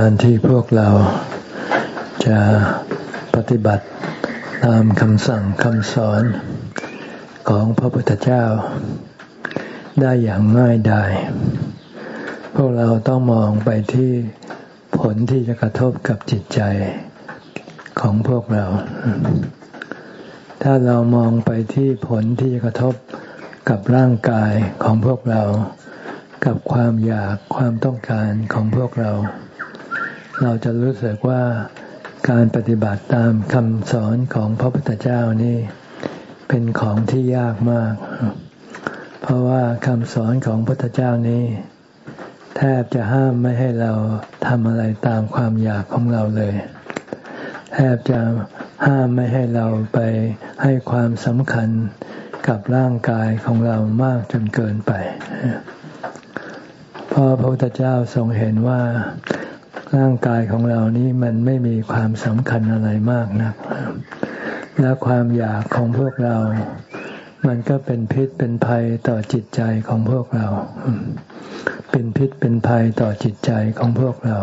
การที่พวกเราจะปฏิบัติตามคำสั่งคำสอนของพระพุทธเจ้า ได้อย่างง่ายดายพวกเราต้องมองไปที่ผลที่จะกระทบกับจิตใจของพวกเรา ถ้าเรามองไปที่ผลที่จะกระทบกับร่างกายของพวกเรา กับความอยากความต้องการของพวกเรา เราจะรู้สึกว่าการปฏิบัติตามคำสอนของพระพุทธเจ้านี่เป็นของที่ยากมาก เพราะว่าคำสอนของพระพุทธเจ้านี้ แทบจะห้ามไม่ให้เราทำอะไรตามความอยากของเราเลย แทบจะห้ามไม่ให้เราไปให้ความสำคัญกับร่างกายของเรามากจนเกินไป เพราะพระพุทธเจ้าทรงเห็นว่า ร่างกายของเรานี้มันไม่มีความสำคัญอะไรมากนะักและความอยากของพวกเรา มันก็เป็นพิษเป็นภัยต่อจิตใจของพวกเรา เป็นพิษเป็นภัยต่อจิตใจของพวกเรา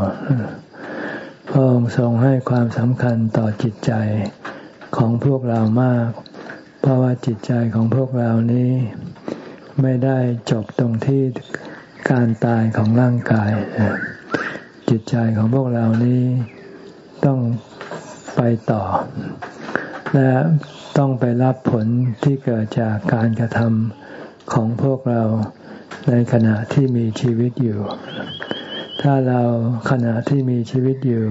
พระองค์ทรงให้ความสำคัญต่อจิตใจของพวกเรามาก เพราะว่าจิตใจของพวกเรานี้ ไม่ได้จบตรงที่การตายของร่างกาย จิตใจของพวกเรานี้ต้องไปต่อ และต้องไปรับผลที่เกิดจากการกระทำของพวกเราในขณะที่มีชีวิตอยู่ ถ้าเราขณะที่มีชีวิตอยู่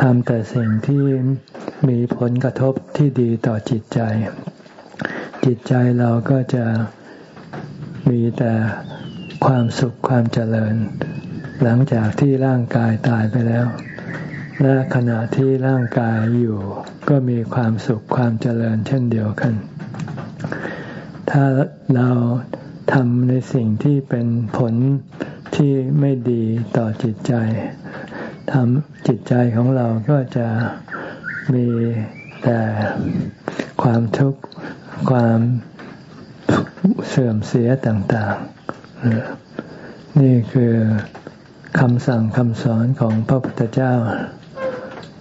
ทำแต่สิ่งที่มีผลกระทบที่ดีต่อจิตใจ จิตใจเราก็จะมีแต่ความสุขความเจริญ หลังจากที่ร่างกายตายไปแล้ว และขณะที่ร่างกายอยู่ ก็มีความสุขความเจริญเช่นเดียวกัน ถ้าเราทำในสิ่งที่เป็นผลที่ไม่ดีต่อจิตใจทำจิตใจของเราก็จะมีแต่ความทุกข์ความเสื่อมเสียต่าง ๆ นี่คือ คำสั่งคำสอนของพระพุทธเจ้า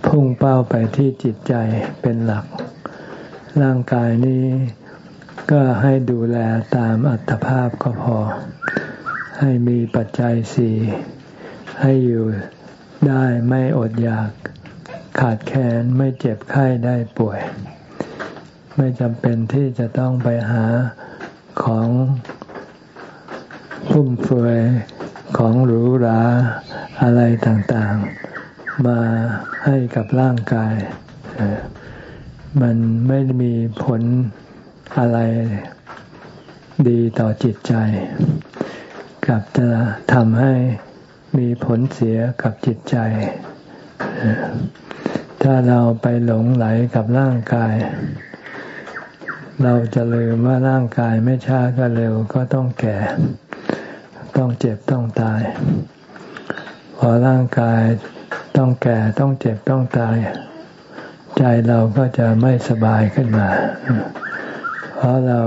พุ่งเป้าไปที่จิตใจเป็นหลัก ร่างกายนี้ก็ให้ดูแลตามอัตภาพก็พอ ให้มีปัจจัยสี่ให้อยู่ได้ไม่อดอยาก ขาดแคลนไม่เจ็บไข้ได้ป่วย ไม่จำเป็นที่จะต้องไปหาของฟุ่มเฟือย ของหรูหราอะไรต่างๆ มาให้กับร่างกาย มันไม่มีผลอะไรดีต่อจิตใจ กับจะทำให้มีผลเสียกับจิตใจ ถ้าเราไปหลงไหลกับร่างกาย เราจะลืมว่าร่างกายไม่ช้าก็เร็วก็ต้องแก่ ต้องเจ็บต้องตาย พอร่างกายต้องแก่ต้องเจ็บต้องตาย ใจเราก็จะไม่สบายขึ้นมา เพราะเรา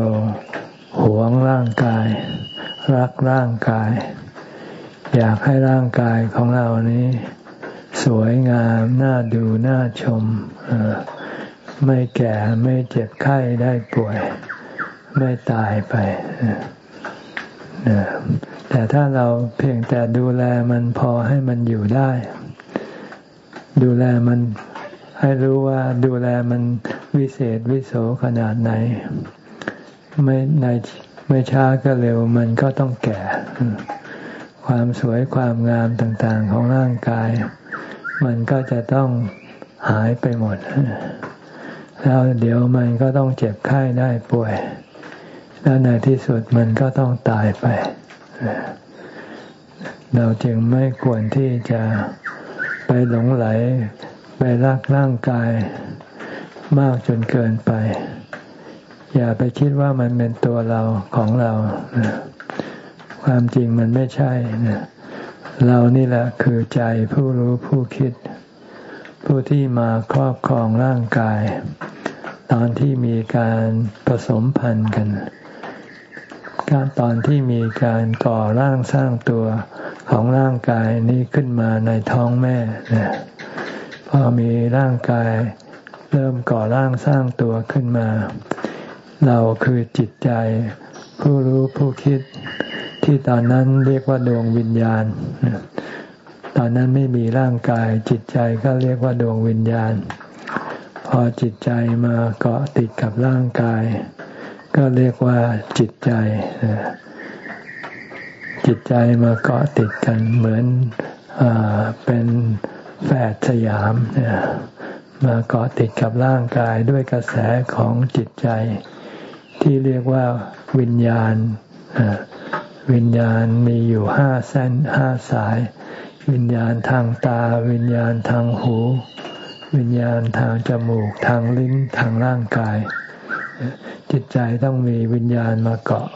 หวงร่างกาย รักร่างกาย อยากให้ร่างกายของเรานี้ สวยงามน่าดูน่าชม ไม่แก่ไม่เจ็บไข้ได้ป่วย ไม่ตายไป แต่ถ้าเราเพียงแต่ดูแลมันพอให้มันอยู่ได้ ดูแลมันให้รู้ว่าดูแลมันวิเศษวิโสขนาดไหน ไม่ในไม่ช้าก็เร็วมันก็ต้องแก่ ความสวยความงามต่างๆของร่างกาย มันก็จะต้องหายไปหมด แล้วเดี๋ยวมันก็ต้องเจ็บไข้ได้ป่วย แล้วในที่สุดมันก็ต้องตายไป เราจึงไม่ควรที่จะไปหลงไหล ไปรักร่างกายมากจนเกินไป อย่าไปคิดว่ามันเป็นตัวเราของเรา ความจริงมันไม่ใช่เรานี่แหละคือใจผู้รู้ผู้คิด ผู้ที่มาครอบครองร่างกาย ตอนที่มีการผสมพันธุ์กัน กาตอนที่มีการก่อร่างสร้างตัวของร่างกายนี้ขึ้นมาในท้องแม่พอมีร่างกาย เริ่มก่อร่างสร้างตัวขึ้นมา เราคือจิตใจ ผู้รู้ผู้คิดที่ตอนนั้นเรียกว่าดวงวิญญาณ ตอนนั้นไม่มีร่างกาย จิตใจก็เรียกว่าดวงวิญญาณ พอจิตใจมาเกาะติดกับร่างกาย ก็เรียกว่าจิตใจ จิตใจมาเกาะติดกันเหมือนอเป็นแฝดสยามมาเกาะติดกับร่างกายด้วยกระแสของจิตใจ ที่เรียกว่าวิญญาณ วิญญาณมีอยู่ห้าเส้นห้าสาย วิญญาณทางตา วิญญาณทางหู วิญญาณทางจมูกทางลิ้นทางร่างกาย จิตใจต้องมีวิญญาณมาเกาะ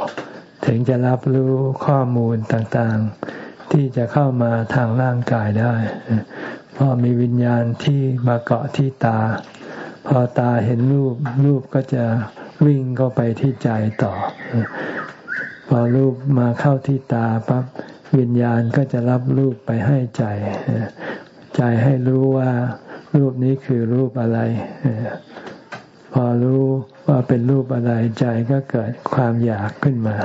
ถึงจะรับรู้ข้อมูลต่างๆ ที่จะเข้ามาทางร่างกายได้พอมีวิญญาณที่มาเกาะที่ตา พอตาเห็นรูป รูปก็จะวิ่งเข้าไปที่ใจต่อ พอรูปมาเข้าที่ตาปั๊บวิญญาณก็จะรับรูปไปให้ใจ ใจให้รู้ว่ารูปนี้คือรูปอะไร พอรู้ว่าเป็นรูปอะไรใจก็เกิดความอยากขึ้นมา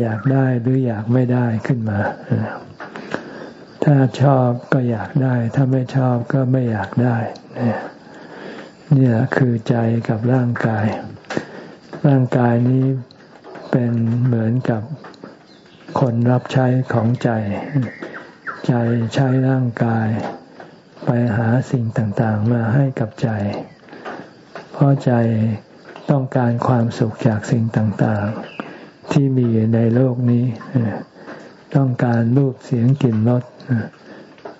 อยากได้หรืออยากไม่ได้ขึ้นมา ถ้าชอบก็อยากได้ ถ้าไม่ชอบก็ไม่อยากได้นี่แหละคือใจกับร่างกาย ร่างกายนี้เป็นเหมือนกับคนรับใช้ของใจ ใจใช้ร่างกาย ไปหาสิ่งต่างๆ มาให้กับใจ เพราะใจต้องการความสุขจากสิ่งต่างๆ ที่มีในโลกนี้ ต้องการรูปเสียงกลิ่นรส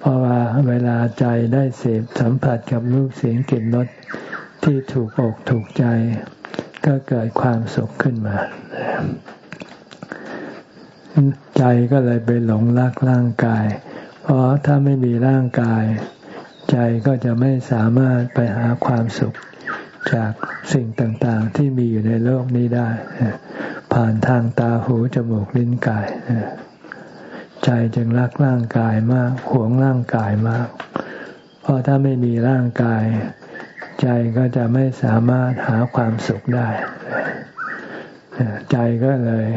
เพราะว่าเวลาใจได้เสพสัมผัสกับรูปเสียงกลิ่นรสที่ถูกอกถูกใจ ก็เกิดความสุขขึ้นมา ใจก็เลยไปหลงรักร่างกาย เพราะถ้าไม่มีร่างกาย ใจก็จะไม่สามารถไปหาความสุข จากสิ่งต่างๆ ที่มีอยู่ในโลกนี้ได้ ผ่านทางตาหูจมูกลิ้นกายใจจึงรักร่างกายมากหวงร่างกายมาก เพราะถ้าไม่มีร่างกาย ใจก็จะไม่สามารถหาความสุขได้ ใจก็เลย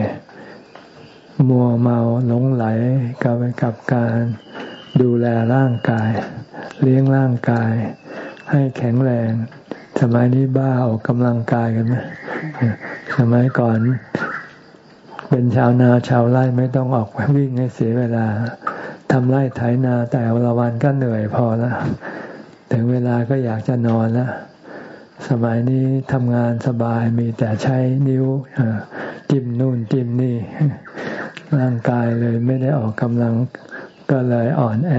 มัวเมาหลงไหลกับกับการดูแลร่างกาย เลี้ยงร่างกาย ให้แข็งแรง สมัยนี้บ้าออกกำลังกายกันไหมสมัยก่อน เป็นชาวนาชาวไร่ไม่ต้องออกวิ่งให้เสียเวลาทำไร่ไถนาแต่ละวันก็เหนื่อยพอแล้วถึงเวลาก็อยากจะนอนแล้วสมัยนี้ทำงานสบายมีแต่ใช้นิ้วจิ้มนู่นจิ้มนี่ ร่างกายเลยไม่ได้ออกกำลัง ก็เลยอ่อนแอ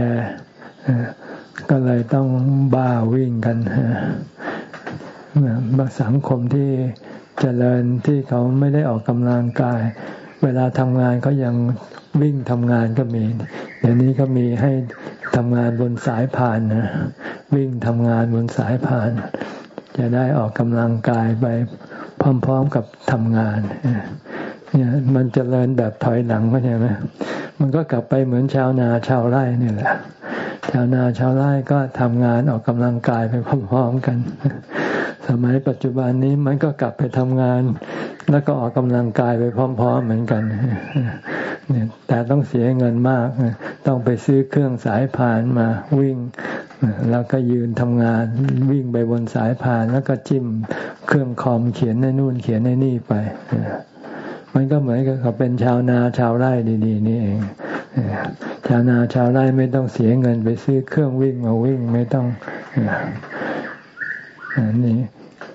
ก็เลยต้องบ้าวิ่งกัน สังคมที่เจริญที่เขาไม่ได้ออกกำลังกาย เวลาทำงานเขายังวิ่งทำงานก็มีเดี๋ยวนี้ก็มีให้ทำงานบนสายผ่านนะวิ่งทำงานบนสายผ่าน จะได้ออกกำลังกายไปพร้อมๆกับทำงานเนี่ยมันจเจริญแบบถอยหลังก็ใช่ไหมมันก็กลับไปเหมือนชาวนาชาวไร่นี่แหละ ชาวนาชาวไร่ก็ทำงานออกกำลังกายไปพร้อมๆกัน สมัยปัจจุบันนี้มันก็กลับไปทำงาน แล้วก็ออกกำลังกายไปพร้อม ๆ เหมือนกันเนี่ยแต่ต้องเสียเงินมาก ต้องไปซื้อเครื่องสายพานมาวิ่ง แล้วก็ยืนทำงานวิ่งไปบนสายพาน แล้วก็จิ้มเครื่องคอมเขียนในนู่นเขียนในนี่ไป มันก็เหมือนกับเป็นชาวนาชาวไร่ดีๆนี่เองชาวนาชาวไร่ไม่ต้องเสียเงินไปซื้อเครื่องวิ่งมาวิ่งไม่ต้อง นี่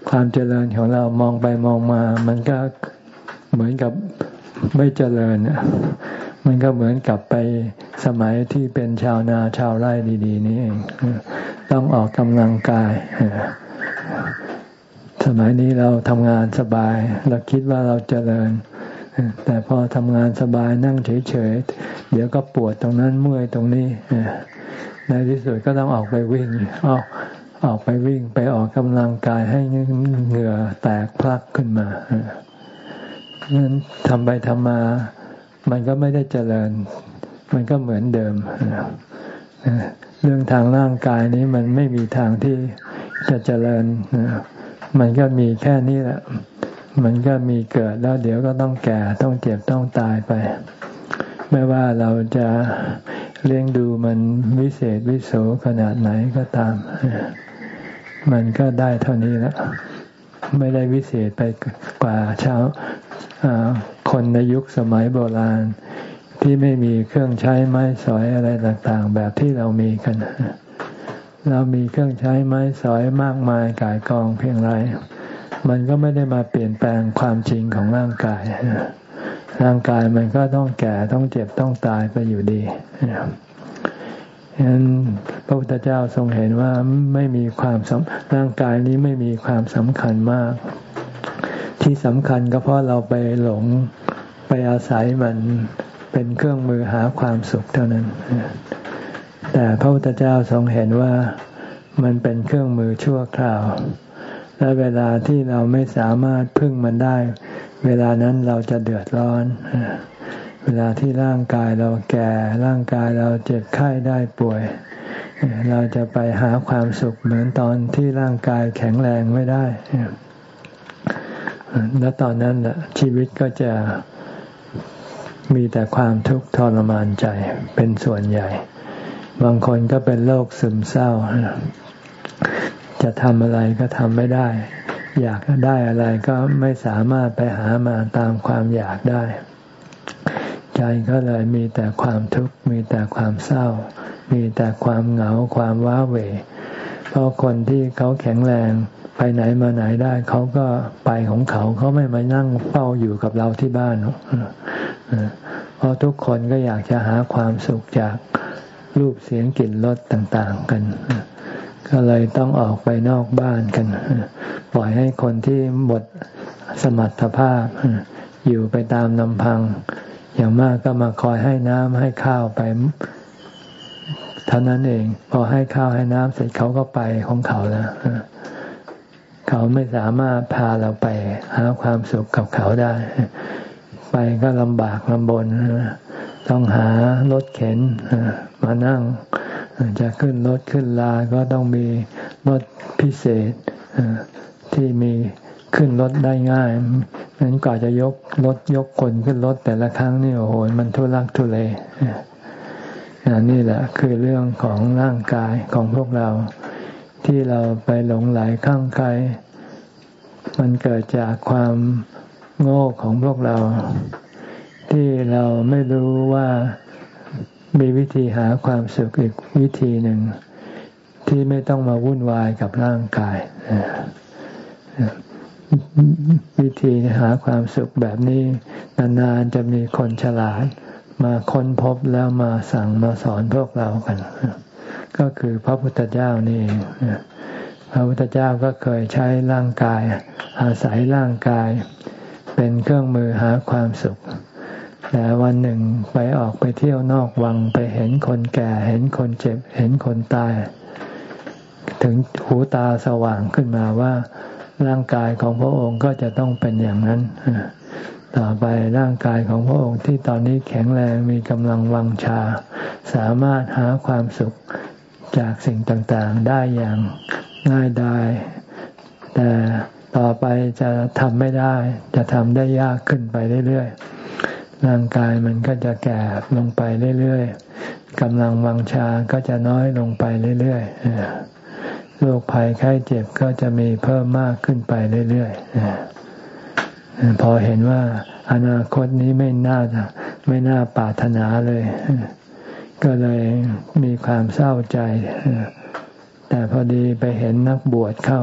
ความเจริญของเรามองไปมองมา มันก็เหมือนกับไม่เจริญมันก็เหมือนกับไปสมัยที่เป็นชาวนาชาวไร่ดี ๆ นี่เองต้องออกกำลังกายสมัยนี้เราทำงานสบาย เราคิดว่าเราเจริญ แต่พอทำงานสบายนั่งเฉยๆ เดี๋ยวก็ปวดตรงนั้นเมื่อยตรงนี้ในที่สุดก็ต้องออกไปวิ่งออก ออกไปวิ่งไปออกกำลังกายให้เหงื่อแตกพลักขึ้นมานั้นทำไปทำมา มันก็ไม่ได้เจริญ มันก็เหมือนเดิม เรื่องทางร่างกายนี้มันไม่มีทางที่จะเจริญ มันก็มีแค่นี้แหละ มันก็มีเกิดแล้วเดี๋ยวก็ต้องแก่ต้องเจ็บต้องตายไป ไม่ว่าเราจะเลี้ยงดูมันวิเศษวิโสขนาดไหนก็ตาม มันก็ได้เท่านี้แล้วไม่ได้วิเศษไปกว่าชาวคนในยุคสมัยโบราณ ที่ไม่มีเครื่องใช้ไม้สอยอะไรต่าง ๆ แบบที่เรามีกัน เรามีเครื่องใช้ไม้สอยมากมายกายกองเพียงไร มันก็ไม่ได้มาเปลี่ยนแปลงความจริงของร่างกาย ร่างกายมันก็ต้องแก่ต้องเจ็บต้องตายไปอยู่ดี ฉะนั้นพระพุทธเจ้าทรงเห็นว่าไม่มีความร่างกายนี้ไม่มีความสำคัญมาก ที่สำคัญก็เพราะเราไปหลงไปอาศัยมันเป็นเครื่องมือหาความสุขเท่านั้น แต่พระพุทธเจ้าทรงเห็นว่ามันเป็นเครื่องมือชั่วคราว และเวลาที่เราไม่สามารถพึ่งมันได้ เวลานั้นเราจะเดือดร้อนเวลาที่ร่างกายเราแก่ร่างกายเราเจ็บไข้ได้ป่วย เราจะไปหาความสุขเหมือนตอนที่ร่างกายแข็งแรงไม่ได้แล้วตอนนั้นชีวิตก็จะมีแต่ความทุกข์ทรมานใจเป็นส่วนใหญ่ บางคนก็เป็นโรคซึมเศร้า จะทำอะไรก็ทำไม่ได้ อยากได้อะไรก็ไม่สามารถไปหามาตามความอยากได้ ใจก็เลยมีแต่ความทุกข์มีแต่ความเศร้า มีแต่ความเหงาความว้าเหวเพราะคนที่เขาแข็งแรงไปไหนมาไหนได้เขาก็ไปของเขาเขาไม่มานั่งเฝ้าอยู่กับเราที่บ้านเพราะทุกคนก็อยากจะหาความสุขจากรูปเสียงกลิ่นรสต่าง ๆ กัน ก็เลยต้องออกไปนอกบ้านกัน ปล่อยให้คนที่หมดสมรรถภาพอยู่ไปตามลำพัง อย่างมากก็มาคอยให้น้ำให้ข้าวไปเท่านั้นเอง พอให้ข้าวให้น้ำเสร็จเขาก็ไปของเขาแล้วเขาไม่สามารถพาเราไปหาความสุขกับเขาได้ ไปก็ลำบากลำบนต้องหารถเข็นมานั่ง จะขึ้นรถขึ้นลา ก็ต้องมีรถพิเศษที่มี ขึ้นรถได้ง่ายนั้นกว่าจะยกรถยกคนขึ้นรถแต่ละครั้งนี่โอ้โหมันทุลักทุเลนี่แหละคือเรื่องของร่างกายของพวกเรา ที่เราไปหลงไหลข้างใคร มันเกิดจากความโง่ของพวกเรา ที่เราไม่รู้ว่ามีวิธีหาความสุขอีกวิธีหนึ่ง ที่ไม่ต้องมาวุ่นวายกับร่างกาย วิธีหาความสุขแบบนี้ นานๆจะมีคนฉลาด มาค้นพบแล้วมาสั่งมาสอนพวกเรากัน ก็คือพระพุทธเจ้านี่พระพุทธเจ้าก็เคยใช้ร่างกาย อาศัยร่างกาย เป็นเครื่องมือหาความสุขแต่วันหนึ่งไปออกไปเที่ยวนอกวังไปเห็นคนแก่ เห็นคนเจ็บ เห็นคนตาย ถึงหูตาสว่างขึ้นมาว่า ร่างกายของพระองค์ก็จะต้องเป็นอย่างนั้น ต่อไปร่างกายของพระองค์ที่ตอนนี้แข็งแรงมีกำลังวังชา สามารถหาความสุขจากสิ่งต่างๆได้อย่างง่ายดายแต่ต่อไปจะทำไม่ได้ จะทำได้ยากขึ้นไปเรื่อยๆ ร่างกายมันก็จะแก่ลงไปเรื่อยๆกำลังวังชาก็จะน้อยลงไปเรื่อยๆ โรคภัยไข้เจ็บก็จะมีเพิ่มมากขึ้นไปเรื่อยๆพอเห็นว่าอนาคตนี้ไม่น่าจะไม่น่าปรารถนาเลย ก็เลยมีความเศร้าใจ แต่พอดีไปเห็นนักบวชเข้า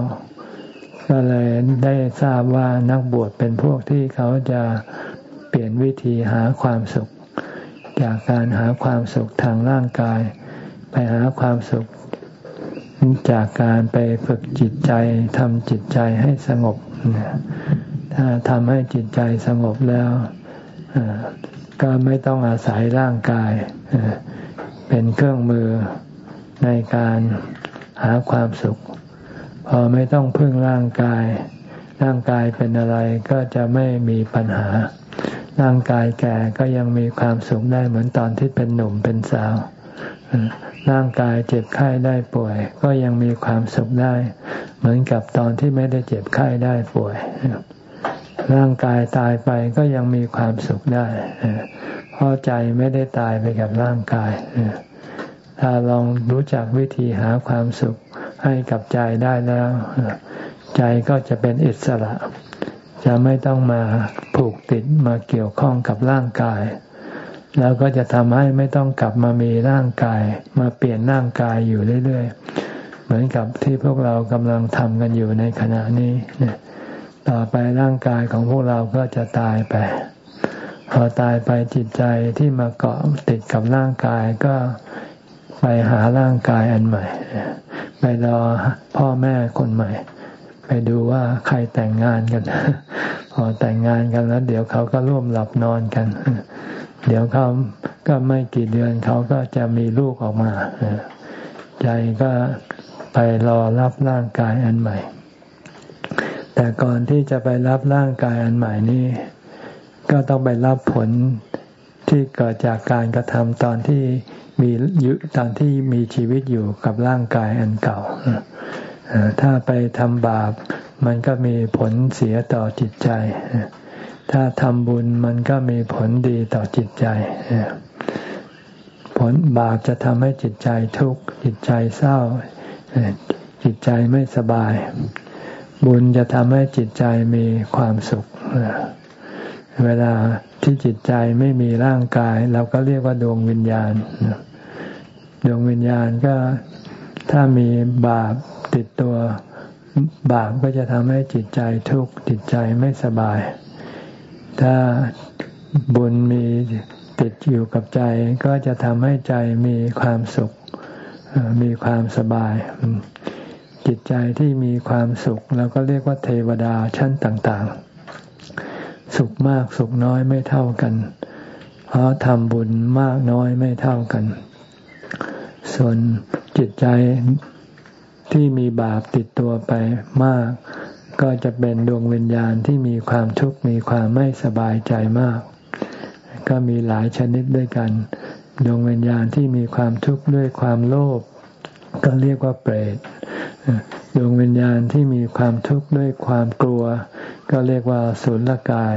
ก็เลยได้ทราบว่านักบวชเป็นพวกที่เขาจะเปลี่ยนวิธีหาความสุข จากการหาความสุขทางร่างกาย ไปหาความสุข จากการไปฝึกจิตใจทำจิตใจให้สงบ ถ้าทำให้จิตใจสงบแล้ว ก็ไม่ต้องอาศัยร่างกาย เป็นเครื่องมือในการหาความสุข พอไม่ต้องพึ่งร่างกาย ร่างกายเป็นอะไรก็จะไม่มีปัญหา ร่างกายแก่ก็ยังมีความสุขได้เหมือนตอนที่เป็นหนุ่มเป็นสาว ร่างกายเจ็บไข้ได้ป่วย ก็ยังมีความสุขได้ เหมือนกับตอนที่ไม่ได้เจ็บไข้ได้ป่วย ร่างกายตายไปก็ยังมีความสุขได้เพราะใจไม่ได้ตายไปกับร่างกายถ้าลองรู้จักวิธีหาความสุขให้กับใจได้แล้ว ใจก็จะเป็นอิสระ จะไม่ต้องมาผูกติดมาเกี่ยวข้องกับร่างกาย แล้วก็จะทำให้ไม่ต้องกลับมามีร่างกาย มาเปลี่ยนร่างกายอยู่เรื่อยๆ เหมือนกับที่พวกเรากำลังทำกันอยู่ในขณะนี้ต่อไปร่างกายของพวกเราก็จะตายไปพอตายไปจิตใจที่มาเกาะติดกับร่างกายก็ไปหาร่างกายอันใหม่ ไปรอพ่อแม่คนใหม่ ไปดูว่าใครแต่งงานกัน พอแต่งงานกันแล้ว เดี๋ยวเขาก็ร่วมหลับนอนกัน เดี๋ยวเขาก็ไม่กี่เดือนเขาก็จะมีลูกออกมา ใจก็ไปรอรับร่างกายอันใหม่ แต่ก่อนที่จะไปรับร่างกายอันใหม่นี้ ก็ต้องไปรับผลที่เกิดจากการกระทำตอนที่มีอยู่ตอนที่มีชีวิตอยู่กับร่างกายอันเก่า ถ้าไปทำบาป มันก็มีผลเสียต่อจิตใจ ถ้าทำบุญมันก็มีผลดีต่อจิตใจ ผลบาปจะทำให้จิตใจทุกข์จิตใจเศร้า จิตใจไม่สบาย บุญจะทำให้จิตใจมีความสุข เวลาที่จิตใจไม่มีร่างกาย เราก็เรียกว่าดวงวิญญาณ ดวงวิญญาณก็ถ้ามีบาปติดตัวบาปก็จะทำให้จิตใจทุกข์จิตใจไม่สบาย ถ้าบุญมีติดอยู่กับใจ ก็จะทำให้ใจมีความสุข มีความสบาย จิตใจที่มีความสุขเราก็เรียกว่าเทวดาชั้นต่างๆ สุขมากสุขน้อยไม่เท่ากัน เพราะทำบุญมากน้อยไม่เท่ากัน ส่วนจิตใจที่มีบาปติดตัวไปมาก ก็จะเป็นดวงวิญญาณที่มีความทุกข์มีความไม่สบายใจมาก ก็มีหลายชนิดด้วยกัน ดวงวิญญาณที่มีความทุกข์ด้วยความโลภก็เรียกว่าเปรตดวงวิญญาณที่มีความทุกข์ด้วยความกลัว ก็เรียกว่าสุลกาย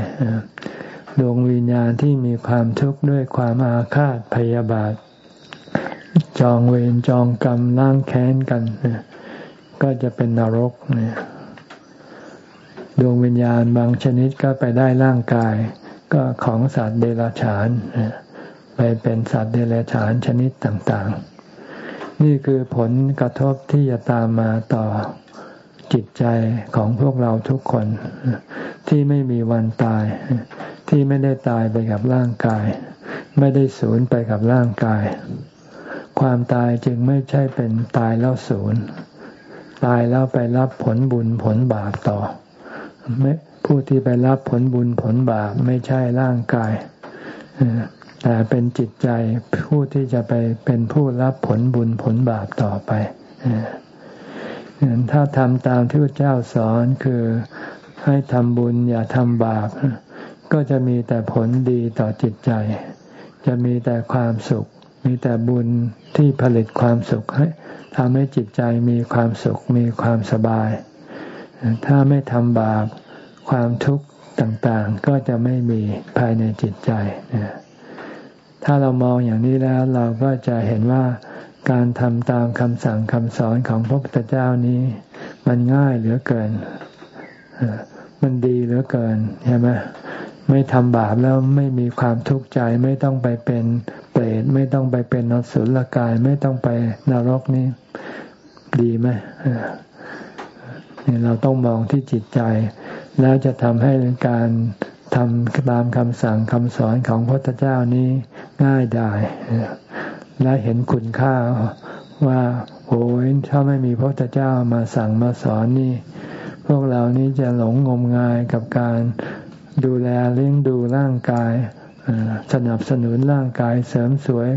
ดวงวิญญาณที่มีความทุกข์ด้วยความอาฆาตพยาบาท จองเวรจองกรรมล้างแค้นกันก็จะเป็นนรกเนี่ย ดวงวิญญาณบางชนิดก็ไปได้ร่างกาย ก็ของสัตว์เดรัจฉาน ไปเป็นสัตว์เดรัจฉานชนิดต่างๆ นี่คือผลกระทบที่จะตามมาต่อจิตใจของพวกเราทุกคน ที่ไม่มีวันตาย ที่ไม่ได้ตายไปกับร่างกาย ไม่ได้สูญไปกับร่างกาย ความตายจึงไม่ใช่เป็นตายแล้วสูญตายแล้วไปรับผลบุญผลบาปต่อ ไม่ผู้ที่ไปรับผลบุญผลบาปไม่ใช่ร่างกายแต่เป็นจิตใจผู้ที่จะไปเป็นผู้รับผลบุญผลบาปต่อไปถ้าทำตามที่พระเจ้าสอนคือให้ทำบุญอย่าทำบาป ก็จะมีแต่ผลดีต่อจิตใจ จะมีแต่ความสุข มีแต่บุญที่ผลิตความสุขให้ทำให้จิตใจมีความสุขมีความสบาย ถ้าไม่ทำบาปความทุกข์ต่างๆ ก็จะไม่มีภายในจิตใจ ถ้าเรามองอย่างนี้แล้วเราก็จะเห็นว่าการทำตามคำสั่งคำสอนของพระพุทธเจ้านี้ มันง่ายเหลือเกิน มันดีเหลือเกินใช่ไหมไม่ทำบาปแล้วไม่มีความทุกข์ใจ ไม่ต้องไปเป็นเปรตไม่ต้องไปเป็นนสุลกาย ไม่ต้องไปนรกนี่ดีไหม นี่เราต้องมองที่จิตใจ แล้วจะทำให้การทำตามคำสั่งคำสอนของพระพุทธเจ้านี้ง่ายได้และเห็นคุณค่าว่าโอ้ยถ้าไม่มีพระพุทธเจ้ามาสั่งมาสอนนี่ พวกเรานี้จะหลงงมงายกับการดูแลเลี้ยงดูร่างกายสนับสนุนร่างกายเสริมสวย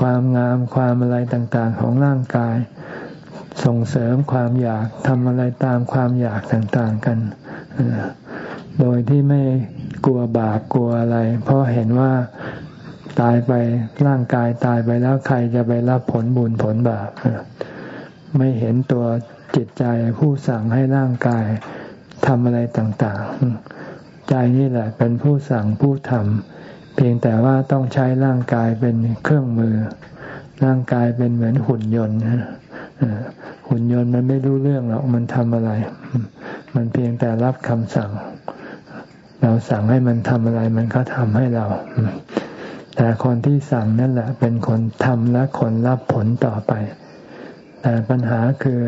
ความงามความอะไรต่างๆ ของร่างกาย ส่งเสริมความอยากทำอะไรตามความอยากต่างๆกัน โดยที่ไม่กลัวบาปกลัวอะไร เพราะเห็นว่าตายไปร่างกายตายไปแล้วใครจะไปรับผลบุญผลบาปไม่เห็นตัวจิตใจผู้สั่งให้ร่างกายทำอะไรต่างๆ ใจนี่แหละเป็นผู้สั่งผู้ทำเพียงแต่ว่าต้องใช้ร่างกายเป็นเครื่องมือ ร่างกายเป็นเหมือนหุ่นยนต์ หุ่นยนต์มันไม่รู้เรื่องหรอกมันทำอะไร มันเพียงแต่รับคำสั่ง เราสั่งให้มันทำอะไร มันก็ทำให้เรา แต่คนที่สั่งนั่นแหละ เป็นคนทำและคนรับผลต่อไป แต่ปัญหาคือ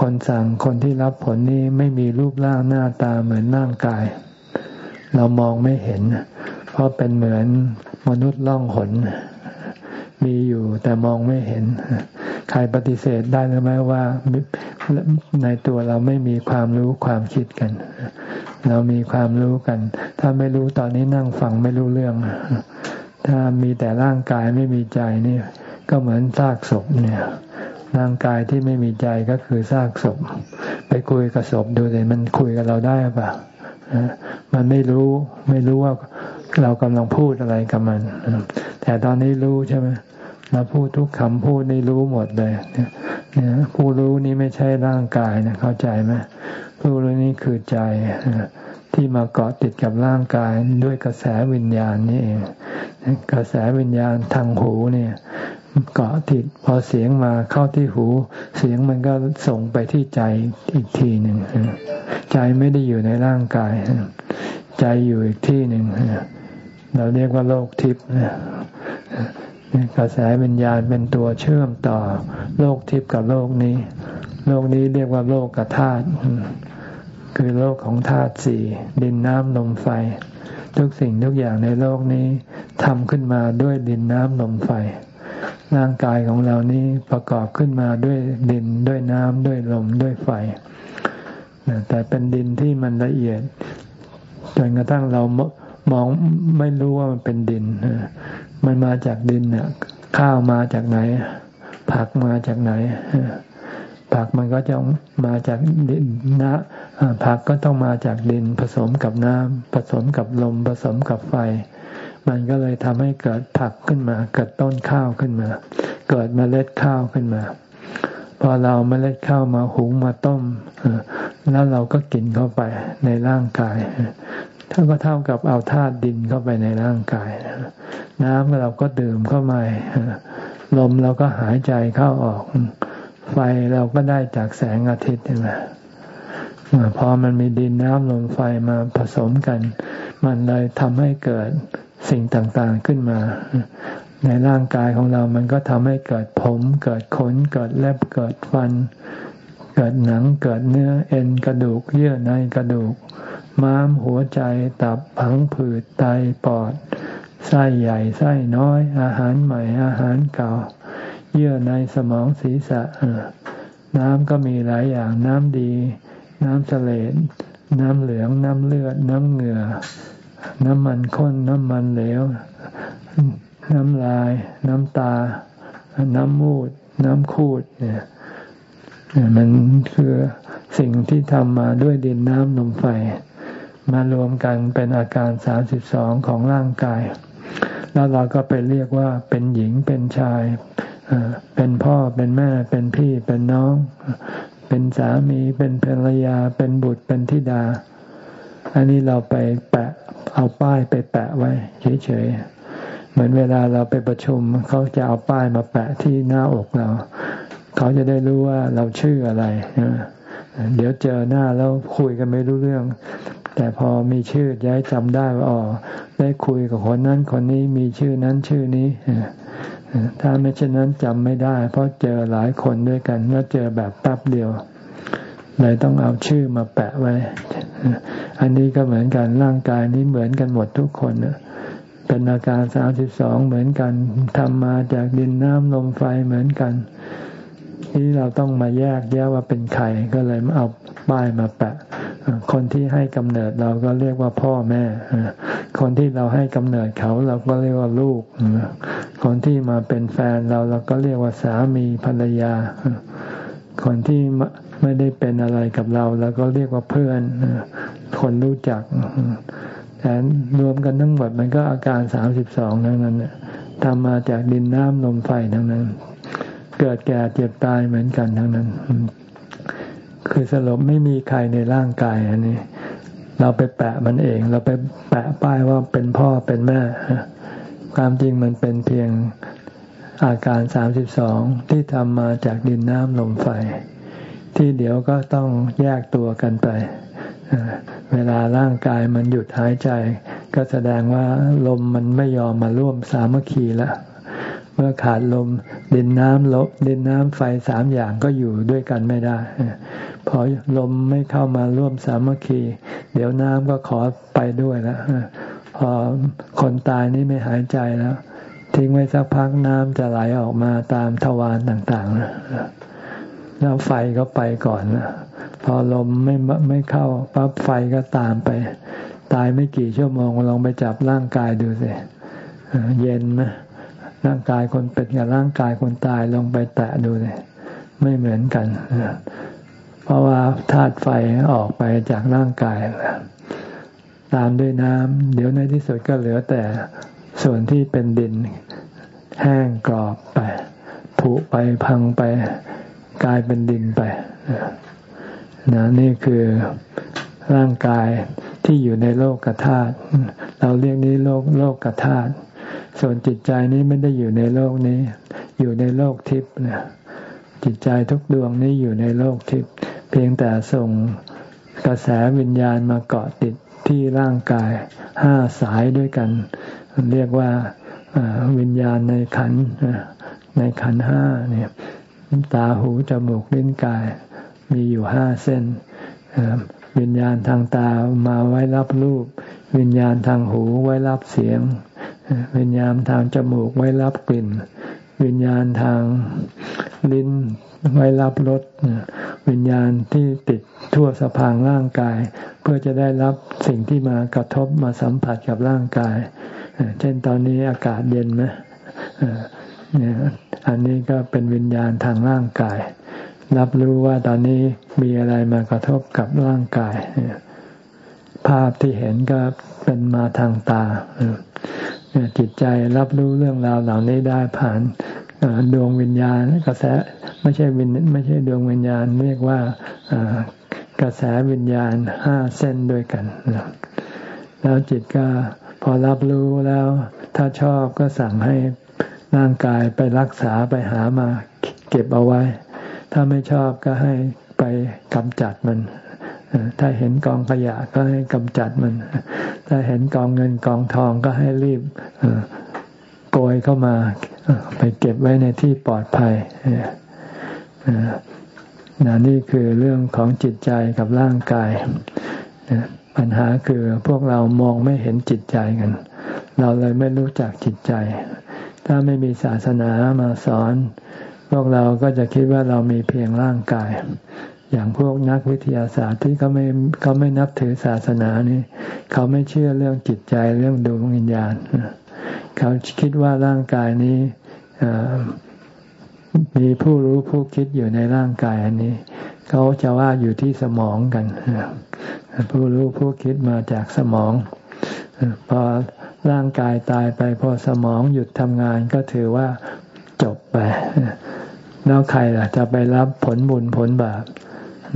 คนสั่งคนที่รับผลนี้ไม่มีรูปร่างหน้าตาเหมือนร่างกาย เรามองไม่เห็น เพราะเป็นเหมือนมนุษย์ล่องหน มีอยู่แต่มองไม่เห็น ใครปฏิเสธได้หรือไม่ว่าในตัวเราไม่มีความรู้ความคิดกัน เรามีความรู้กัน ถ้าไม่รู้ตอนนี้นั่งฟังไม่รู้เรื่อง ถ้ามีแต่ร่างกายไม่มีใจนี่ก็เหมือนซากศพเนี่ยร่างกายที่ไม่มีใจก็คือซากศพ ไปคุยกับศพดูเลยมันคุยกับเราได้ปะมันไม่รู้ไม่รู้ว่าเรากำลังพูดอะไรกับมัน แต่ตอนนี้รู้ใช่ไหม เราพูดทุกคำพูดนี่รู้หมดเลยเนี่ยผู้รู้นี้ไม่ใช่ร่างกายนะเข้าใจไหมผู้รู้นี้คือใจที่มาเกาะติดกับร่างกายด้วยกระแสวิญญาณนี่เองกระแสวิญญาณทางหูเนี่ย เกาะติดพอเสียงมาเข้าที่หู เสียงมันก็ส่งไปที่ใจอีกทีหนึ่งใจไม่ได้อยู่ในร่างกาย ใจอยู่อีกที่หนึ่งเราเรียกว่าโลกทิพย์ กระแสวิญญาณเป็นตัวเชื่อมต่อ โลกทิพย์กับโลกนี้ โลกนี้เรียกว่าโลกกับธาตุคือโลกของธาตุสี่ดินน้ำลมไฟ ทุกสิ่งทุกอย่างในโลกนี้ทำขึ้นมาด้วยดินน้ำลมไฟ ร่างกายของเรานี้ประกอบขึ้นมาด้วยดินด้วยน้ำด้วยลมด้วยไฟ แต่เป็นดินที่มันละเอียดจนกระทั่งเรามองไม่รู้ว่ามันเป็นดิน มันมาจากดินเนี่ยข้าวมาจากไหน ผักมาจากไหน ผักมันก็จะมาจากดินนะผักก็ต้องมาจากดินผสมกับน้ำผสมกับลมผสมกับไฟ มันก็เลยทำให้เกิดผักขึ้นมา เกิดต้นข้าวขึ้นมา เกิดเมล็ดข้าวขึ้นมาพอเราเมล็ดข้าวมาหุงมาต้มแล้วเราก็กินเข้าไปในร่างกาย ท่าก็เท่ากับเอาธาตุดินเข้าไปในร่างกาย น้ำเราก็ดื่มเข้ามาลมเราก็หายใจเข้าออก ไฟเราก็ได้จากแสงอาทิตย์ใช่ไหมพอมันมีดินน้ำลมไฟมาผสมกัน มันเลยทำให้เกิดสิ่งต่างๆขึ้นมา ในร่างกายของเรา มันก็ทำให้เกิดผม เกิดขน เกิดเล็บ เกิดฟัน เกิดหนัง เกิดเนื้อ เอ็น กระดูก เยื่อในกระดูก ม้ามหัวใจตับผังผืดไตปอดไส้ใหญ่ไส้น้อย อาหารใหม่อาหารเก่า เยื่อในสมองศีรษะน้ำก็มีหลายอย่างน้ำดี น้ำเสลดน้ำเหลืองน้ำเลือด น้ำเหงื่อ น้ำมันข้น น้ำมันเหลว น้ำลาย น้ำตา น้ำมูด น้ำคูดเนี่ยมันคือสิ่งที่ทำมาด้วยดินน้ำลมไฟ มารวมกันเป็นอาการสามสิบสองของร่างกาย แล้วเราก็ไปเรียกว่าเป็นหญิงเป็นชาย เป็นพ่อเป็นแม่เป็นพี่เป็นน้อง เป็นสามีเป็นภรรยา เป็นบุตรเป็นธิดา อันนี้เราไปแปะเอาป้ายไปแปะไว้เฉยๆ เหมือนเวลาเราไปประชุมเขาจะเอาป้ายมาแปะที่หน้าอกเรา เขาจะได้รู้ว่าเราชื่ออะไร เดี๋ยวเจอหน้าแล้วคุยกันไม่รู้เรื่อง แต่พอมีชื่อย้ายจำได้ว่าอ๋อได้คุยกับคนนั้นคนนี้มีชื่อนั้นชื่อนี้ถ้าไม่เช่นนั้นจำไม่ได้ เพราะเจอหลายคนด้วยกันแล้วเจอแบบแป๊บเดียวเลยต้องเอาชื่อมาแปะไว้ อันนี้ก็เหมือนกันร่างกายนี้เหมือนกันหมดทุกคนเป็นอาการสามสิบสองเหมือนกันทำมาจากดินน้ำลมไฟเหมือนกันที่เราต้องมาแยกแยะว่าเป็นใครก็เลยเอาป้ายมาแปะ คนที่ให้กำเนิดเราก็เรียกว่าพ่อแม่ คนที่เราให้กำเนิดเขาเราก็เรียกว่าลูก คนที่มาเป็นแฟนเราเราก็เรียกว่าสามีภรรยา คนที่ไม่ได้เป็นอะไรกับเราแล้วก็เรียกว่าเพื่อน คนรู้จัก แต่รวมกันทั้งหมดมันก็อาการสามสิบสองทั้งนั้นทำมาจากดินน้ำลมไฟทั้งนั้น เกิดแก่เจ็บตายเหมือนกันทั้งนั้น คือสรุปไม่มีใครในร่างกายอันนี้ เราไปแปะมันเอง เราไปแปะป้ายว่าเป็นพ่อเป็นแม่ ความจริงมันเป็นเพียงอาการสามสิบสองที่ทำมาจากดินน้ำลมไฟ ที่เดี๋ยวก็ต้องแยกตัวกันไป เวลาร่างกายมันหยุดหายใจ ก็แสดงว่าลมมันไม่ยอมมาร่วมสามัคคีแล้วเมื่อขาดลมดินน้ำลบดินน้ำไฟสามอย่างก็อยู่ด้วยกันไม่ได้ พอลมไม่เข้ามาร่วมสามัคคี เดี๋ยวน้ำก็ขอไปด้วยแล้วพอคนตายนี่ไม่หายใจแล้ว ทิ้งไว้สักพักน้ำจะไหลออกมาตามทวารต่างๆแล้วไฟก็ไปก่อนนะพอลมไม่ไม่เข้าปั๊บไฟก็ตามไป ตายไม่กี่ชั่วโมงลองไปจับร่างกายดูสิเย็นไหมร่างกายคนเป็นกับร่างกายคนตายลองไปแตะดูสิไม่เหมือนกัน เพราะว่าธาตุไฟออกไปจากร่างกายตามด้วยน้ำเดี๋ยวในที่สุดก็เหลือแต่ส่วนที่เป็นดินแห้งกรอบไปผุไปพังไปกลายเป็นดินไปนะนี่คือร่างกายที่อยู่ในโลกกธาตุเราเรียกนี้โลกโลกกธาตุส่วนจิตใจนี้ไม่ได้อยู่ในโลกนี้ อยู่ในโลกทิพย์นะจิตใจทุกดวงนี้อยู่ในโลกทิพย์ เพียงแต่ส่งกระแสวิญญาณมาเกาะติดที่ร่างกายห้าสายด้วยกัน เรียกว่าวิญญาณในขันในขันห้าเนี่ยตาหูจมูกลิ้นกาย มีอยู่ห้าเส้น วิญญาณทางตามาไว้รับรูป วิญญาณทางหูไว้รับเสียง วิญญาณทางจมูกไว้รับกลิ่น วิญญาณทาง ลิ้นไว้รับรสวิญญาณที่ติดทั่วสะพางร่างกาย เพื่อจะได้รับสิ่งที่มากระทบมาสัมผัสกับร่างกาย เช่นตอนนี้อากาศเย็นไหมเนี่ยอันนี้ก็เป็นวิญญาณทางร่างกาย รับรู้ว่าตอนนี้มีอะไรมากระทบกับร่างกาย ภาพที่เห็นก็เป็นมาทางตาจิตใจรับรู้เรื่องราวเหล่านี้ได้ผ่าน ดวงวิญญาณกระแสไม่ใช่วิญไม่ใช่ดวงวิญญาณเรียกว่ากระแสวิญญาณห้าเส้นด้วยกัน แล้วจิตก็พอรับรู้แล้ว ถ้าชอบก็สั่งให้ร่างกายไปรักษาไปหามาเก็บเอาไว้ ถ้าไม่ชอบก็ให้ไปกำจัดมัน ถ้าเห็นกองขยะก็ให้กำจัดมัน ถ้าเห็นกองเงินกองทองก็ให้รีบ โกยเข้ามา ไปเก็บไว้ในที่ปลอดภัยนนี่คือเรื่องของจิตใจกับร่างกายปัญหาคือพวกเรามองไม่เห็นจิตใจกัน เราเลยไม่รู้จักจิตใจ ถ้าไม่มีศาสนามาสอน พวกเราก็จะคิดว่าเรามีเพียงร่างกาย อย่างพวกนักวิทยาศาสตร์ที่เขาไม่เขาไม่นับถือศาสนานี่เขาไม่เชื่อเรื่องจิตใจเรื่องดวงวิญญาณเขาคิดว่าร่างกายนี้มีผู้รู้ผู้คิดอยู่ในร่างกายอันนี้ เขาจะว่าอยู่ที่สมองกัน ผู้รู้ผู้คิดมาจากสมอง พอร่างกายตายไป พอสมองหยุดทำงานก็ถือว่าจบไป แล้วใครล่ะ จะไปรับผลบุญผลบาป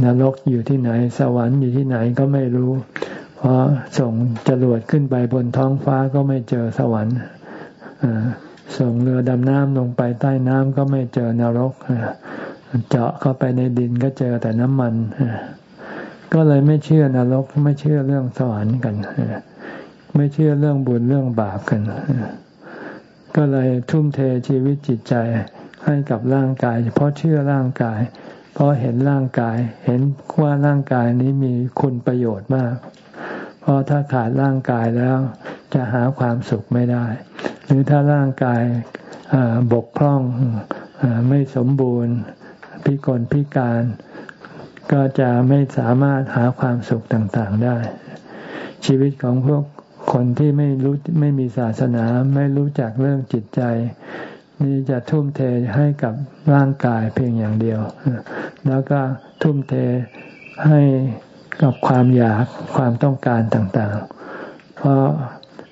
นรกอยู่ที่ไหน สวรรค์อยู่ที่ไหนก็ไม่รู้ เพราะส่งจรวดขึ้นไปบนท้องฟ้าก็ไม่เจอสวรรค์ส่งเรือดำน้ำลงไปใต้น้ำก็ไม่เจอนรก เจาะเข้าไปในดินก็เจอแต่น้ำมัน ก็เลยไม่เชื่อนรกไม่เชื่อเรื่องสวรรค์กัน ไม่เชื่อเรื่องบุญเรื่องบาปกัน ก็เลยทุ่มเทชีวิตจิตใจให้กับร่างกาย เพราะเชื่อร่างกาย เพราะเห็นร่างกาย เห็นว่าร่างกายนี้มีคุณประโยชน์มาก ราะถ้าขาดร่างกายแล้ว จะหาความสุขไม่ได้ หรือถ้าร่างกายบกพร่องไม่สมบูรณ์ พิกลพิการ ก็จะไม่สามารถหาความสุขต่างๆได้ ชีวิตของพวกคนที่ไม่รู้ไม่มีศาสนาไม่รู้จักเรื่องจิตใจ นี่จะทุ่มเทให้กับร่างกายเพียงอย่างเดียว แล้วก็ทุ่มเทให้ กับความอยากความต้องการต่างๆ เพราะ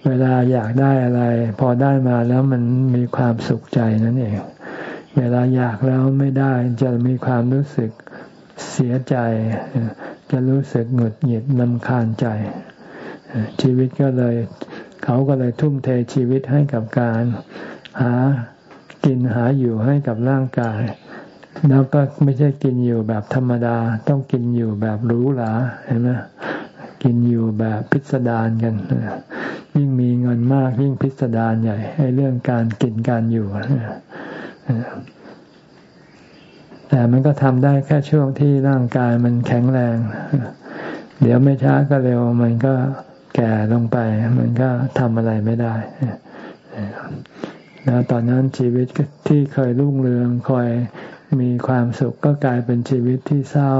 เวลาอยากได้อะไร พอได้มาแล้วมันมีความสุขใจนั่นเอง เวลาอยากแล้วไม่ได้จะมีความรู้สึกเสียใจ จะรู้สึกหงุดหงิดลำคาญใจ ชีวิตก็เลย เขาก็เลยทุ่มเทชีวิตให้กับการ หากินหาอยู่ให้กับร่างกาย แล้วก็ไม่ใช่กินอยู่แบบธรรมดา ต้องกินอยู่แบบหรูหราเห็นไหมกินอยู่แบบพิสดารกันยิ่งมีเงินมากยิ่งพิสดารใหญ่ให้เรื่องการกินการอยู่แต่มันก็ทำได้แค่ช่วงที่ร่างกายมันแข็งแรง เดี๋ยวไม่ช้าก็เร็ว มันก็แก่ลงไป มันก็ทำอะไรไม่ได้แล้วตอนนั้นชีวิตที่เคยรุ่งเรืองคอย มีความสุขก็กลายเป็นชีวิตที่เศร้า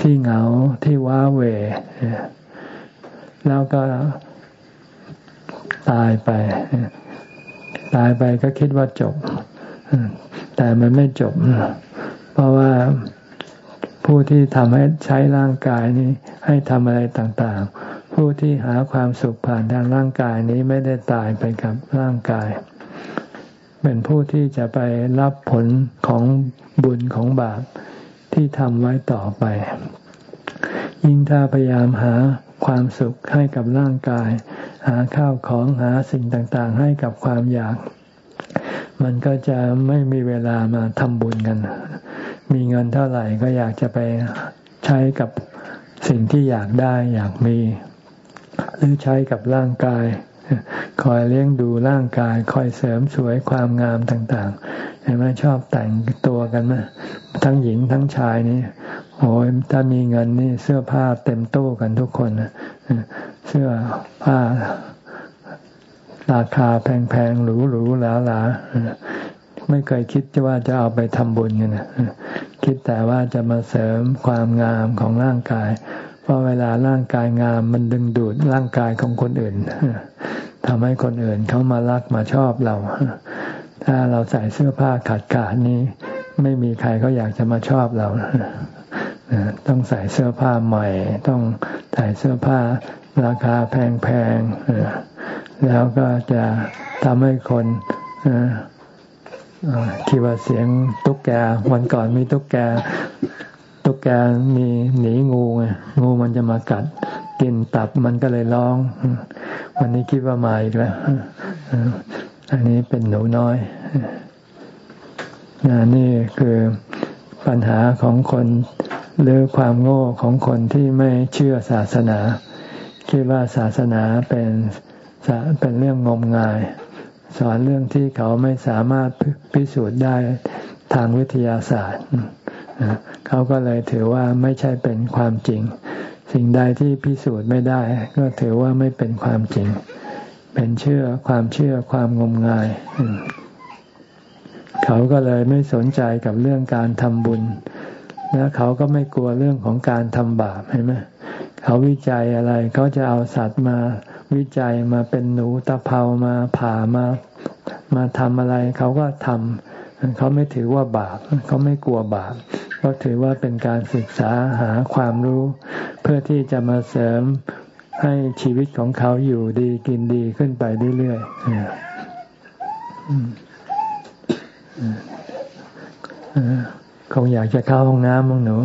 ที่เหงาที่ว้าเหวแล้วก็ตายไป ตายไปก็คิดว่าจบ แต่มันไม่จบ เพราะว่าผู้ที่ทำให้ใช้ร่างกายนี้ ให้ทำอะไรต่างๆ ผู้ที่หาความสุขผ่านทางร่างกายนี้ไม่ได้ตายไปกับร่างกาย เป็นผู้ที่จะไปรับผลของบุญของบาปที่ทำไว้ต่อไป ยิ่งถ้าพยายามหาความสุขให้กับร่างกาย หาข้าวของหาสิ่งต่างๆ ให้กับความอยาก มันก็จะไม่มีเวลามาทำบุญกัน มีเงินเท่าไหร่ก็อยากจะไปใช้กับสิ่งที่อยากได้อยากมี หรือใช้กับร่างกาย คอยเลี้ยงดูร่างกาย คอยเสริมสวยความงามต่างๆ เห็นไหมชอบแต่งตัวกันไหมทั้งหญิงทั้งชายนี่โอ้ยถ้ามีเงินนี่เสื้อผ้าเต็มตู้กันทุกคนเสื้อผ้าราคาแพงๆหรูๆหลาๆไม่เคยคิดจะว่าจะเอาไปทำบุญกันนะคิดแต่ว่าจะมาเสริมความงามของร่างกาย เพราะเวลาร่างกายงามมันดึงดูดร่างกายของคนอื่น ทำให้คนอื่นเขามารักมาชอบเรา ถ้าเราใส่เสื้อผ้าขาดขาดนี้ ไม่มีใครเขาอยากจะมาชอบเราต้องใส่เสื้อผ้าใหม่ ต้องใส่เสื้อผ้าราคาแพงๆแล้วก็จะทำให้คนคิดว่าเสียงตุ๊กแกวันก่อนมีตุ๊กแก ตุ๊กแกมีหนีงูไงงูมันจะมากัด กินตับมันก็เลยร้อง วันนี้คิดว่ามาอีกแล้วอันนี้เป็นหนูน้อยนี่คือปัญหาของคนหรือความโง่ของคนที่ไม่เชื่อศาสนา คิดว่าศาสนาเป็นเป็นเรื่องงมงาย สอนเรื่องที่เขาไม่สามารถพิสูจน์ได้ทางวิทยาศาสตร์ เขาก็เลยถือว่าไม่ใช่เป็นความจริง สิ่งใดที่พิสูจน์ไม่ได้ ก็ถือว่าไม่เป็นความจริง เป็นเชื่อความเชื่อความงมงาย เขาก็เลยไม่สนใจกับเรื่องการทำบุญ และเขาก็ไม่กลัวเรื่องของการทำบาปเห็นไหมเขาวิจัยอะไรเขาจะเอาสัตว์มาวิจัยมาเป็นหนูตะเภามาผ่ามา มาทำอะไร เขาก็ทำ เขาไม่ถือว่าบาปเขาไม่กลัวบาปก็ถือว่าเป็นการศึกษาหาความรู้ เพื่อที่จะมาเสริมให้ชีวิตของเขาอยู่ดีกินดีขึ้นไปเรื่อยๆคงอยากจะเข้าห้องน้ำมั้งหนู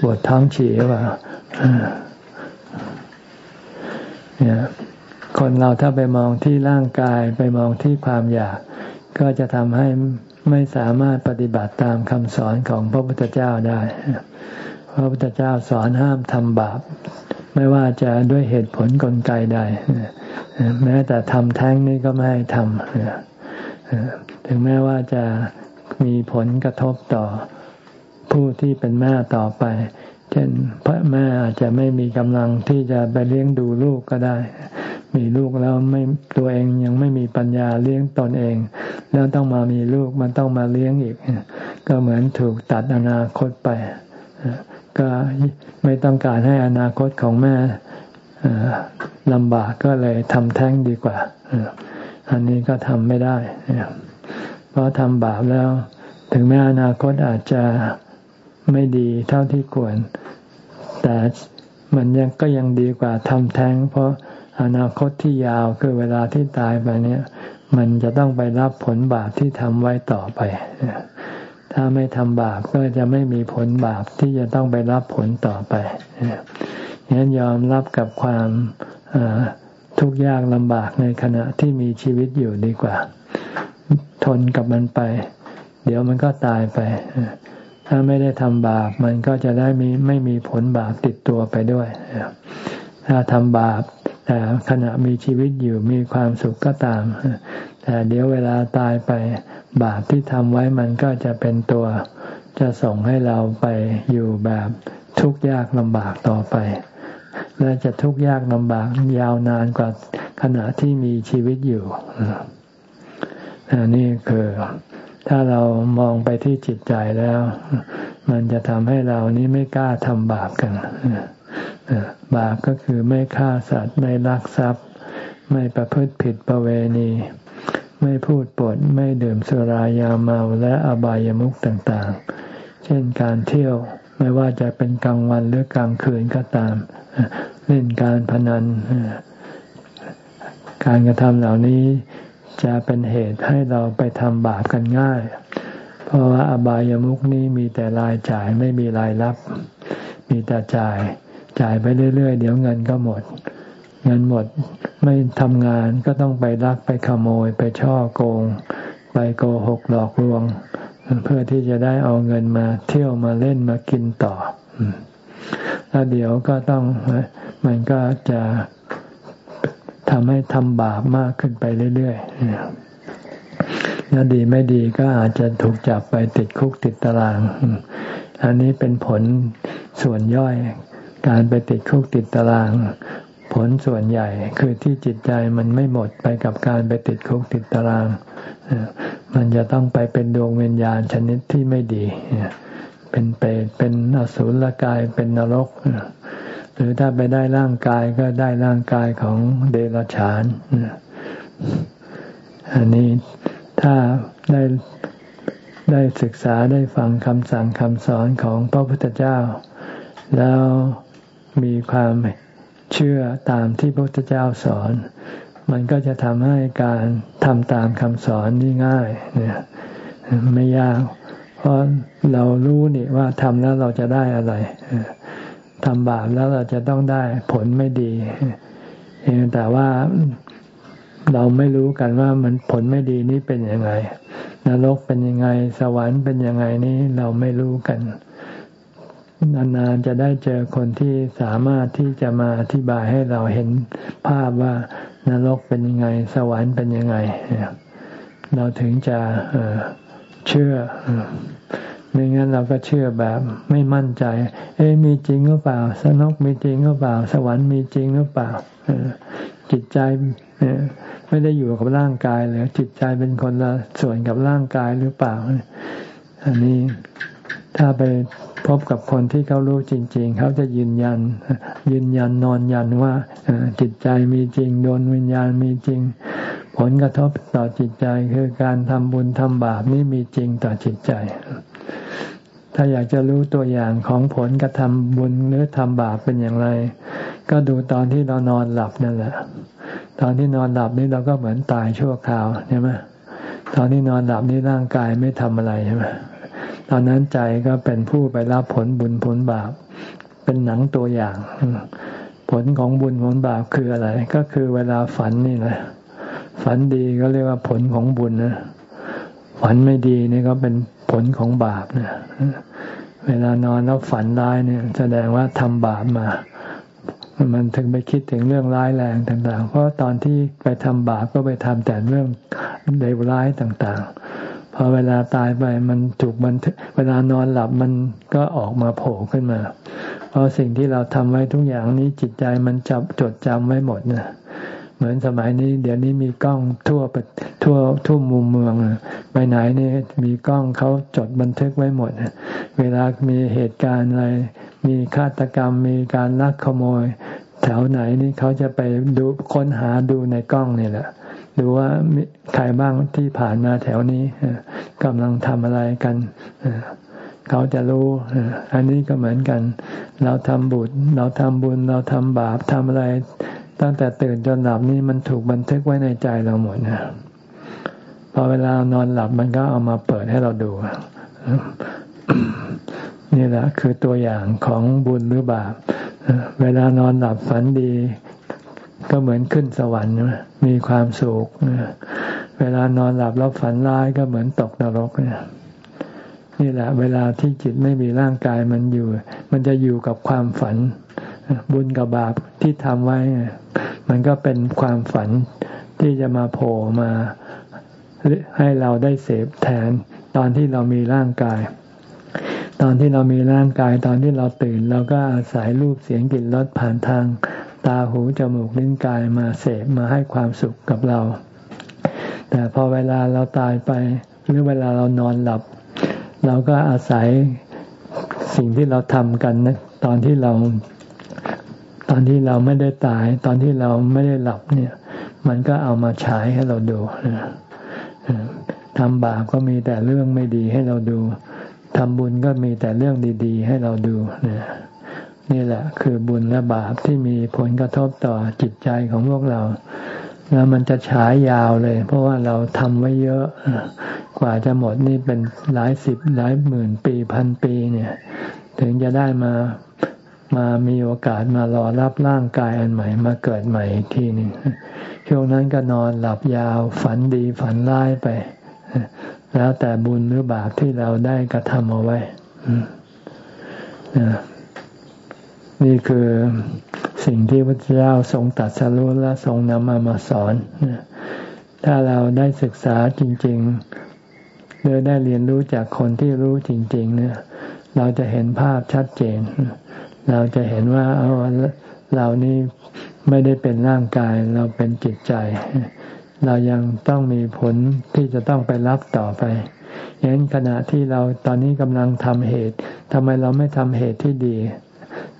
ปวดท้องฉี่หรือเปล่าเนี่ยคนเราถ้าไปมองที่ร่างกายไปมองที่ความอยาก ก็จะทำให้ไม่สามารถปฏิบัติตามคำสอนของพระพุทธเจ้าได้ พระพุทธเจ้าสอนห้ามทำบาป ไม่ว่าจะด้วยเหตุผลกลไกใด แม้แต่ทำแท้งนี่ก็ไม่ให้ทำ ถึงแม้ว่าจะมีผลกระทบต่อผู้ที่เป็นแม่ต่อไป เช่นพระแม่อาจจะไม่มีกำลังที่จะไปเลี้ยงดูลูกก็ได้ มีลูกแล้วไม่ตัวเองยังไม่มีปัญญาเลี้ยงตนเอง แล้วต้องมามีลูกมันต้องมาเลี้ยงอีก ก็เหมือนถูกตัดอนาคตไป ก็ไม่ต้องการให้อนาคตของแม่ลำบากก็เลยทำแท้งดีกว่า อันนี้ก็ทำไม่ได้ เพราะทำบาปแล้ว ถึงแม้อนาคตอาจจะไม่ดีเท่าที่ควร แต่มันยังก็ยังดีกว่าทำแท้ง เพราะ อนาคตที่ยาวคือเวลาที่ตายไปเนี่ย มันจะต้องไปรับผลบาปที่ทำไว้ต่อไป ถ้าไม่ทำบาปก็จะไม่มีผลบาปที่จะต้องไปรับผลต่อไปงั้นยอมรับกับความทุกข์ยากลำบากในขณะที่มีชีวิตอยู่ดีกว่า ทนกับมันไป เดี๋ยวมันก็ตายไป ถ้าไม่ได้ทำบาปมันก็จะได้มีไม่มีผลบาปติดตัวไปด้วยถ้าทำบาป แต่ขณะมีชีวิตอยู่มีความสุขก็ตาม แต่เดี๋ยวเวลาตายไปบาปที่ทำไว้มันก็จะเป็นตัว จะส่งให้เราไปอยู่แบบทุกข์ยากลำบากต่อไป และจะทุกข์ยากลำบากยาวนานกว่าขณะที่มีชีวิตอยู่นี่คือถ้าเรามองไปที่จิตใจแล้ว มันจะทำให้เรานี้ไม่กล้าทำบาปกัน บาปก็คือไม่ฆ่าสัตว์ไม่ลักทรัพย์ ไม่ประพฤติผิดประเวณี ไม่พูดปดไม่ดื่มสุรายาเมาและอบายามุขต่างๆ เช่นการเที่ยวไม่ว่าจะเป็นกลางวันหรือกลางคืนก็ตาม เล่นการพนัน การกระทำเหล่านี้จะเป็นเหตุให้เราไปทำบาปกันง่าย เพราะว่าอบายามุขนี้มีแต่รายจ่ายไม่มีรายรับ มีแต่จ่าย จ่ายไปเรื่อยๆ เดี๋ยวเงินก็หมด เงินหมดไม่ทำงานก็ต้องไปลักไปขโมยไปช่อโกง ไปโกหกหลอกลวง เพื่อที่จะได้เอาเงินมาเที่ยวมาเล่นมากินต่อแล้วเดี๋ยวก็ต้องมันก็จะทำให้ทำบาปมากขึ้นไปเรื่อยๆแล้วดีไม่ดีก็อาจจะถูกจับไปติดคุกติดตาราง อันนี้เป็นผลส่วนย่อย การไปติดคุกติดตาราง ผลส่วนใหญ่คือที่จิตใจมันไม่หมดไปกับการไปติดคุกติดตาราง มันจะต้องไปเป็นดวงวิญญาณชนิดที่ไม่ดี เป็นเปรตเป็นอสุรกายเป็นนรก หรือถ้าไปได้ร่างกายก็ได้ร่างกายของเดรัจฉานอันนี้ถ้าได้ได้ศึกษาได้ฟังคำสั่งคำสอนของพระพุทธเจ้า แล้ว มีความเชื่อตามที่พระพุทธเจ้าสอน มันก็จะทำให้การทำตามคำสอนนี่ง่ายเนี่ยไม่ยาก เพราะเรารู้นี่ว่าทำแล้วเราจะได้อะไรทำบาปแล้วเราจะต้องได้ผลไม่ดีแต่ว่าเราไม่รู้กันว่ามันผลไม่ดีนี้เป็นยังไงนรกเป็นยังไง สวรรค์เป็นยังไงนี้เราไม่รู้กัน นานๆจะได้เจอคนที่สามารถที่จะมาอธิบายให้เราเห็นภาพว่านรกเป็นยังไง สวรรค์เป็นยังไง เราถึงจะเชื่อไม่งั้นเราก็เชื่อแบบไม่มั่นใจ เอ๊มีจริงหรือเปล่า สนกมีจริงหรือเปล่า สวรรค์มีจริงหรือเปล่าจิตใจไม่ได้อยู่กับร่างกายเลยจิตใจเป็นคนละส่วนกับร่างกายหรือเปล่า อันนี้ถ้าไป พบกับคนที่เขารู้จริง ๆ เขาจะยืนยัน ยืนยันนอนยันว่าจิตใจมีจริงโดนวิญญาณมีจริง ผลกระทบต่อจิตใจคือการทำบุญทำบาปนี่มีจริงต่อจิตใจ ถ้าอยากจะรู้ตัวอย่างของผลกระทำบุญหรือทำบาปเป็นอย่างไร ก็ดูตอนที่เรานอนหลับนั่นแหละ ตอนที่นอนหลับนี่เราก็เหมือนตายชั่วคราวใช่ไหมตอนที่นอนหลับนี่ร่างกายไม่ทำอะไรใช่ไหม ตอนนั้นใจก็เป็นผู้ไปรับผลบุญผลบาป เป็นหนังตัวอย่าง ผลของบุญผลบาปคืออะไร ก็คือเวลาฝันนี่แหละฝันดีก็เรียกว่าผลของบุญนะฝันไม่ดีนี่ก็เป็นผลของบาปนะเวลานอนแล้วฝันร้ายเนี่ย แสดงว่าทำบาปมา มันถึงไปคิดถึงเรื่องร้ายแรงต่าง ๆ เพราะตอนที่ไปทำบาปก็ไปทำแต่เรื่องเลวร้ายต่าง ๆ พอเวลาตายไปมันถูกมันเวลานอนหลับมันก็ออกมาโผล่ขึ้นมา เพราะสิ่งที่เราทำไว้ทุกอย่างนี้จิตใจมันจับจดจำไว้หมดนะเหมือนสมัยนี้ เดี๋ยวนี้มีกล้องทั่วไปทั่วทั่วมุมเมืองไปไหนนี่มีกล้องเขาจดบันทึกไว้หมดเวลามีเหตุการณ์อะไร มีฆาตกรรมมีการลักขโมย แถวไหนนี่เขาจะไปดูค้นหาดูในกล้องนี่แหละ ดูว่าใครบ้างที่ผ่านมาแถวนี้กำลังทำอะไรกันเขาจะรู้ อันนี้ก็เหมือนกัน เราทำบุญ เราทำบุญ เราทำบาปทำอะไร ตั้งแต่ตื่นจนหลับนี่มันถูกบันทึกไว้ในใจเราหมดนะพอเวลานอนหลับมันก็เอามาเปิดให้เราดู นี่แหละคือตัวอย่างของบุญหรือบาป เวลานอนหลับฝันดี ก็เหมือนขึ้นสวรรค์มีความสุขเวลานอนหลับแล้วฝันร้ายก็เหมือนตกนรกนี่แหละ เวลาที่จิตไม่มีร่างกายมันอยู่ มันจะอยู่กับความฝัน บุญกับบาปที่ทำไว้ มันก็เป็นความฝันที่จะมาโผล่มาให้เราได้เสพแทน ตอนที่เรามีร่างกาย ตอนที่เรามีร่างกาย ตอนที่เราตื่น เราก็อาศัยรูปเสียงกลิ่นรสผ่านทาง ตาหูจมูกลิ้นกายมาเสพมาให้ความสุขกับเรา แต่พอเวลาเราตายไป หรือเวลาเรานอนหลับ เราก็อาศัยสิ่งที่เราทำกันนะตอนที่เรา ตอนที่เราไม่ได้ตาย ตอนที่เราไม่ได้หลับเนี่ย มันก็เอามาฉายให้เราดูทำบาปก็มีแต่เรื่องไม่ดีให้เราดูทำบุญก็มีแต่เรื่องดี ๆ ให้เราดูนี่ นี่แหละ คือบุญและบาปที่มีผลกระทบต่อจิตใจของพวกเรา แล้วมันจะฉายยาวเลย เพราะว่าเราทำไว้เยอะ กว่าจะหมดนี่เป็นหลายสิบหลายหมื่นปีพันปีเนี่ย ถึงจะได้มามามีโอกาสมารอรับร่างกายอันใหม่ มาเกิดใหม่อีกทีหนึ่งช่วงนั้นก็นอนหลับยาวฝันดีฝันร้ายไป แล้วแต่บุญหรือบาปที่เราได้กระทำเอาไว้ นี่คือสิ่งที่พระเจ้าทรงตัดสรุและทรงนำมามาสอน ถ้าเราได้ศึกษาจริงๆหรือได้เรียนรู้จากคนที่รู้จริง ๆ เนี่ย เราจะเห็นภาพชัดเจน เราจะเห็นว่าเอาเรานี่ไม่ได้เป็นร่างกายเราเป็นจิตใจ เรายังต้องมีผลที่จะต้องไปรับต่อไปอย่งนั้นขณะที่เราตอนนี้กำลังทำเหตุทำไมเราไม่ทำเหตุที่ดี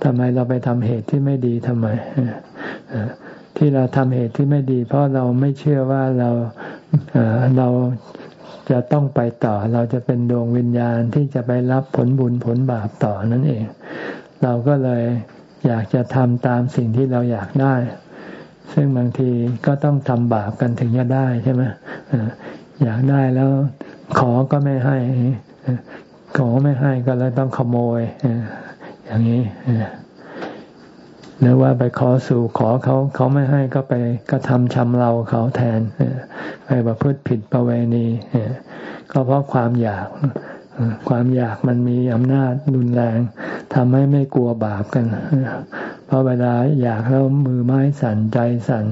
ทำไมเราไปทำเหตุที่ไม่ดีทำไมที่เราทำเหตุที่ไม่ดี เพราะเราไม่เชื่อว่าเราเราจะต้องไปต่อ เราจะเป็นดวงวิญญาณที่จะไปรับผลบุญผลบาปต่อนั่นเอง เราก็เลยอยากจะทำตามสิ่งที่เราอยากได้ ซึ่งบางทีก็ต้องทำบาปกันถึงจะได้ใช่ไหมอยากได้แล้วขอก็ไม่ให้ขอไม่ให้ก็เลยต้องขโมย อย่างนี้หรือว่าไปขอสู่ขอเขาเขาไม่ให้ก็ไปกระทำชำเราเขาแทนไปประพฤติผิดประเวณีก็เพราะความอยากความอยากมันมีอำนาจรุนแรงทำให้ไม่กลัวบาปกันเพราะเวลาอยากแล้วมือไม้สั่นใจสั่น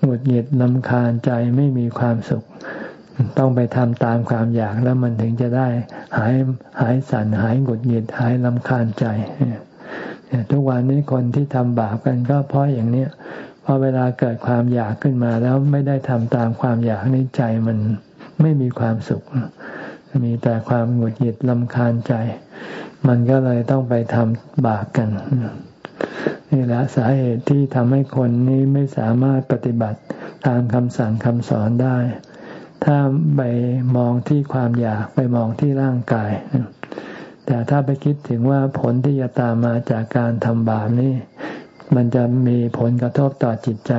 หงุดหงิดลำคาญใจไม่มีความสุข ต้องไปทำตามความอยากแล้วมันถึงจะได้หายหายสั่นหายหงุดหงิดหายลำคาญใจทุกวันนี้คนที่ทำบาปกันก็เพราะอย่างนี้พอเวลาเกิดความอยากขึ้นมาแล้วไม่ได้ทำตามความอยากนี้ใจมันไม่มีความสุข มีแต่ความหงุดหงิดลำคาญใจ มันก็เลยต้องไปทำบาปกันนี่แหละสาเหตุที่ทำให้คนนี้ไม่สามารถปฏิบัติตามคำสั่งคำสอนได้ ถ้าไปมองที่ความอยากไปมองที่ร่างกาย แต่ถ้าไปคิดถึงว่าผลที่จะตามมาจากการทำบาปนี้มันจะมีผลกระทบต่อจิตใจ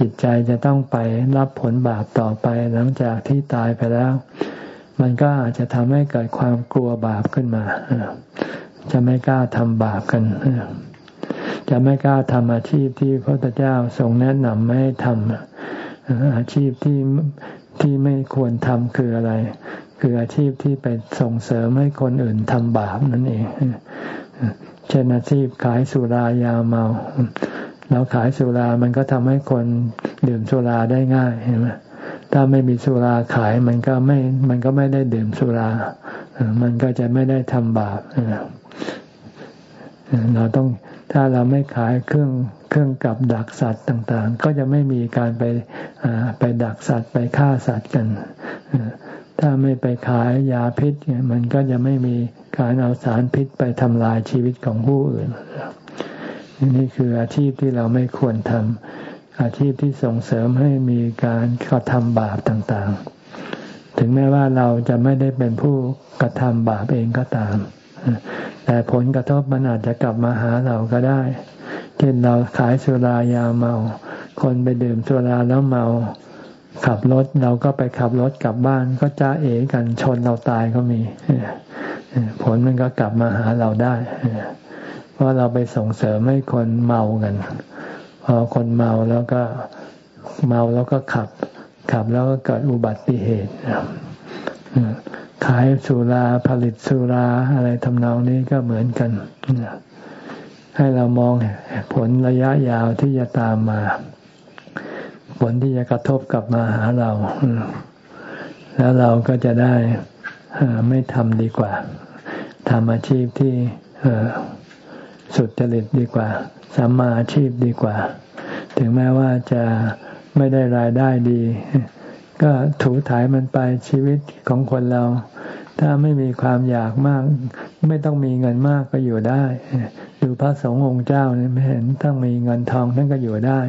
จิตใจจะต้องไปรับผลบาปต่อไปหลังจากที่ตายไปแล้ว มันก็อาจจะทำให้เกิดความกลัวบาปขึ้นมา จะไม่กล้าทำบาปกัน จะไม่กล้าทำอาชีพที่พระพุทธเจ้าทรงแนะนำไม่ให้ทำอาชีพที่ ที่ไม่ควรทำคืออะไร คืออาชีพที่ไปส่งเสริมให้คนอื่นทำบาปนั่นเองเช่นอาชีพขายสุรายาเมาแล้วขายสุรา มันก็ทำให้คนดื่มสุราได้ง่ายเห็นไหมถ้าไม่มีสุราขายมันก็ไม่ มันก็ไม่ได้ดื่มสุรา มันก็จะไม่ได้ทำบาปเราต้อง ถ้าเราไม่ขายเครื่องเครื่องกับดักสัตว์ต่างๆ ก็จะไม่มีการไปไปดักสัตว์ไปฆ่าสัตว์กัน ถ้าไม่ไปขายยาพิษมันก็จะไม่มีการเอาสารพิษไปทำลายชีวิตของผู้อื่น นี่คืออาชีพที่เราไม่ควรทำอาชีพที่ส่งเสริมให้มีการกระทำบาปต่างๆ ถึงแม้ว่าเราจะไม่ได้เป็นผู้กระทำบาปเองก็ตาม แต่ผลกระทบมันอาจจะกลับมาหาเราก็ได้ เช่นเราขายสุรายาเมา คนไปดื่มสุราแล้วเมา ขับรถเราก็ไปขับรถกลับบ้าน ก็จ้าเอกันชนเราตายก็มี ผลมันก็กลับมาหาเราได้ เพราะเราไปส่งเสริมให้คนเมากัน พอคนเมาแล้วก็เมาแล้วก็ขับ ขับแล้วก็เกิดอุบัติเหตุ ขายสุราผลิตสุราอะไรทำนองนี้ก็เหมือนกัน ให้เรามองผลระยะยาวที่จะตามมา ผลที่จะกระทบกลับมาหาเรา แล้วเราก็จะได้ไม่ทำดีกว่าทำอาชีพที่สุดจริตดีกว่าสัมมาอาชีพดีกว่า ถึงแม้ว่าจะไม่ได้รายได้ดี ก็ถูถ่ายมันไปชีวิตของคนเรา ถ้าไม่มีความอยากมาก ไม่ต้องมีเงินมากก็อยู่ได้ ดูพระสงฆ์องค์เจ้าเนี่ยไม่เห็นต้องมีเงินทองท่านก็อยู่ได้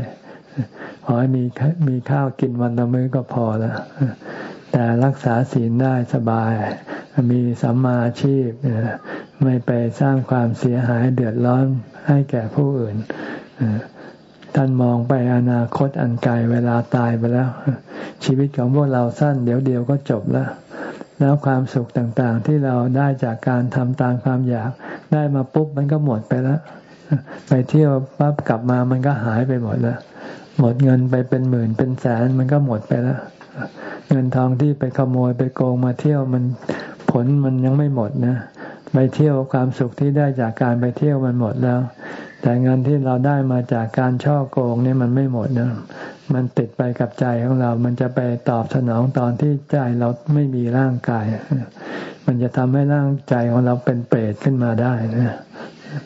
ขอให้มีมีข้าวกินวันละมื้อก็พอแล้วแต่รักษาศีลได้สบาย มีสัมมาชีพไม่ไปสร้างความเสียหายเดือดร้อนให้แก่ผู้อื่น ท่านมองไปอนาคตอันไกลเวลาตายไปแล้ว ชีวิตของพวกเราสั้นเดี๋ยวเดียวก็จบแล้ว แล้วความสุขต่างๆ ที่เราได้จากการทำตามความอยากได้มาปุ๊บมันก็หมดไปแล้ว ไปเที่ยวปั๊บกลับมามันก็หายไปหมดแล้วหมดเงินไปเป็นหมื่นเป็นแสนมันก็หมดไปแล้วเงินทองที่ไปขโมยไปโกงมาเที่ยวมันผลมันยังไม่หมดนะไปเที่ยวความสุขที่ได้จากการไปเที่ยวมันหมดแล้ว แต่เงินที่เราได้มาจากการช่อโกงนี่มันไม่หมดนะมันติดไปกับใจของเรา มันจะไปตอบสนองตอนที่ใจเราไม่มีร่างกาย มันจะทำให้ร่างใจของเราเป็นเปรตขึ้นมาได้นะ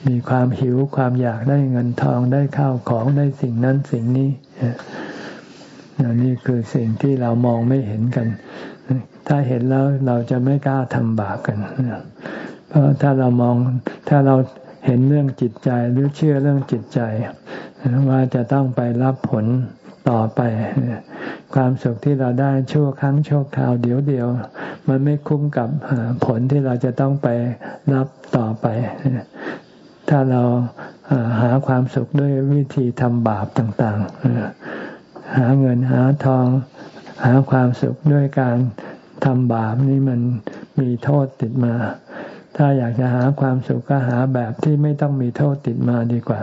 มีความหิวความอยากได้เงินทองได้ข้าวของได้สิ่งนั้นสิ่งนี้นี่คือสิ่งที่เรามองไม่เห็นกัน ถ้าเห็นแล้วเราจะไม่กล้าทำบาปกันเพราะถ้าเรามองถ้าเรา เห็นเรื่องจิตใจหรือเชื่อเรื่องจิตใจ ว่าจะต้องไปรับผลต่อไป ความสุขที่เราได้ชั่วครั้งชั่วคราวเดี๋ยวเดียว มันไม่คุ้มกับผลที่เราจะต้องไปรับต่อไป ถ้าเราหาความสุขด้วยวิธีทำบาปต่างๆ หาเงินหาทอง หาความสุขด้วยการทำบาปนี่มันมีโทษติดมา ถ้าอยากจะหาความสุขก็หาแบบที่ไม่ต้องมีโทษติดมาดีกว่า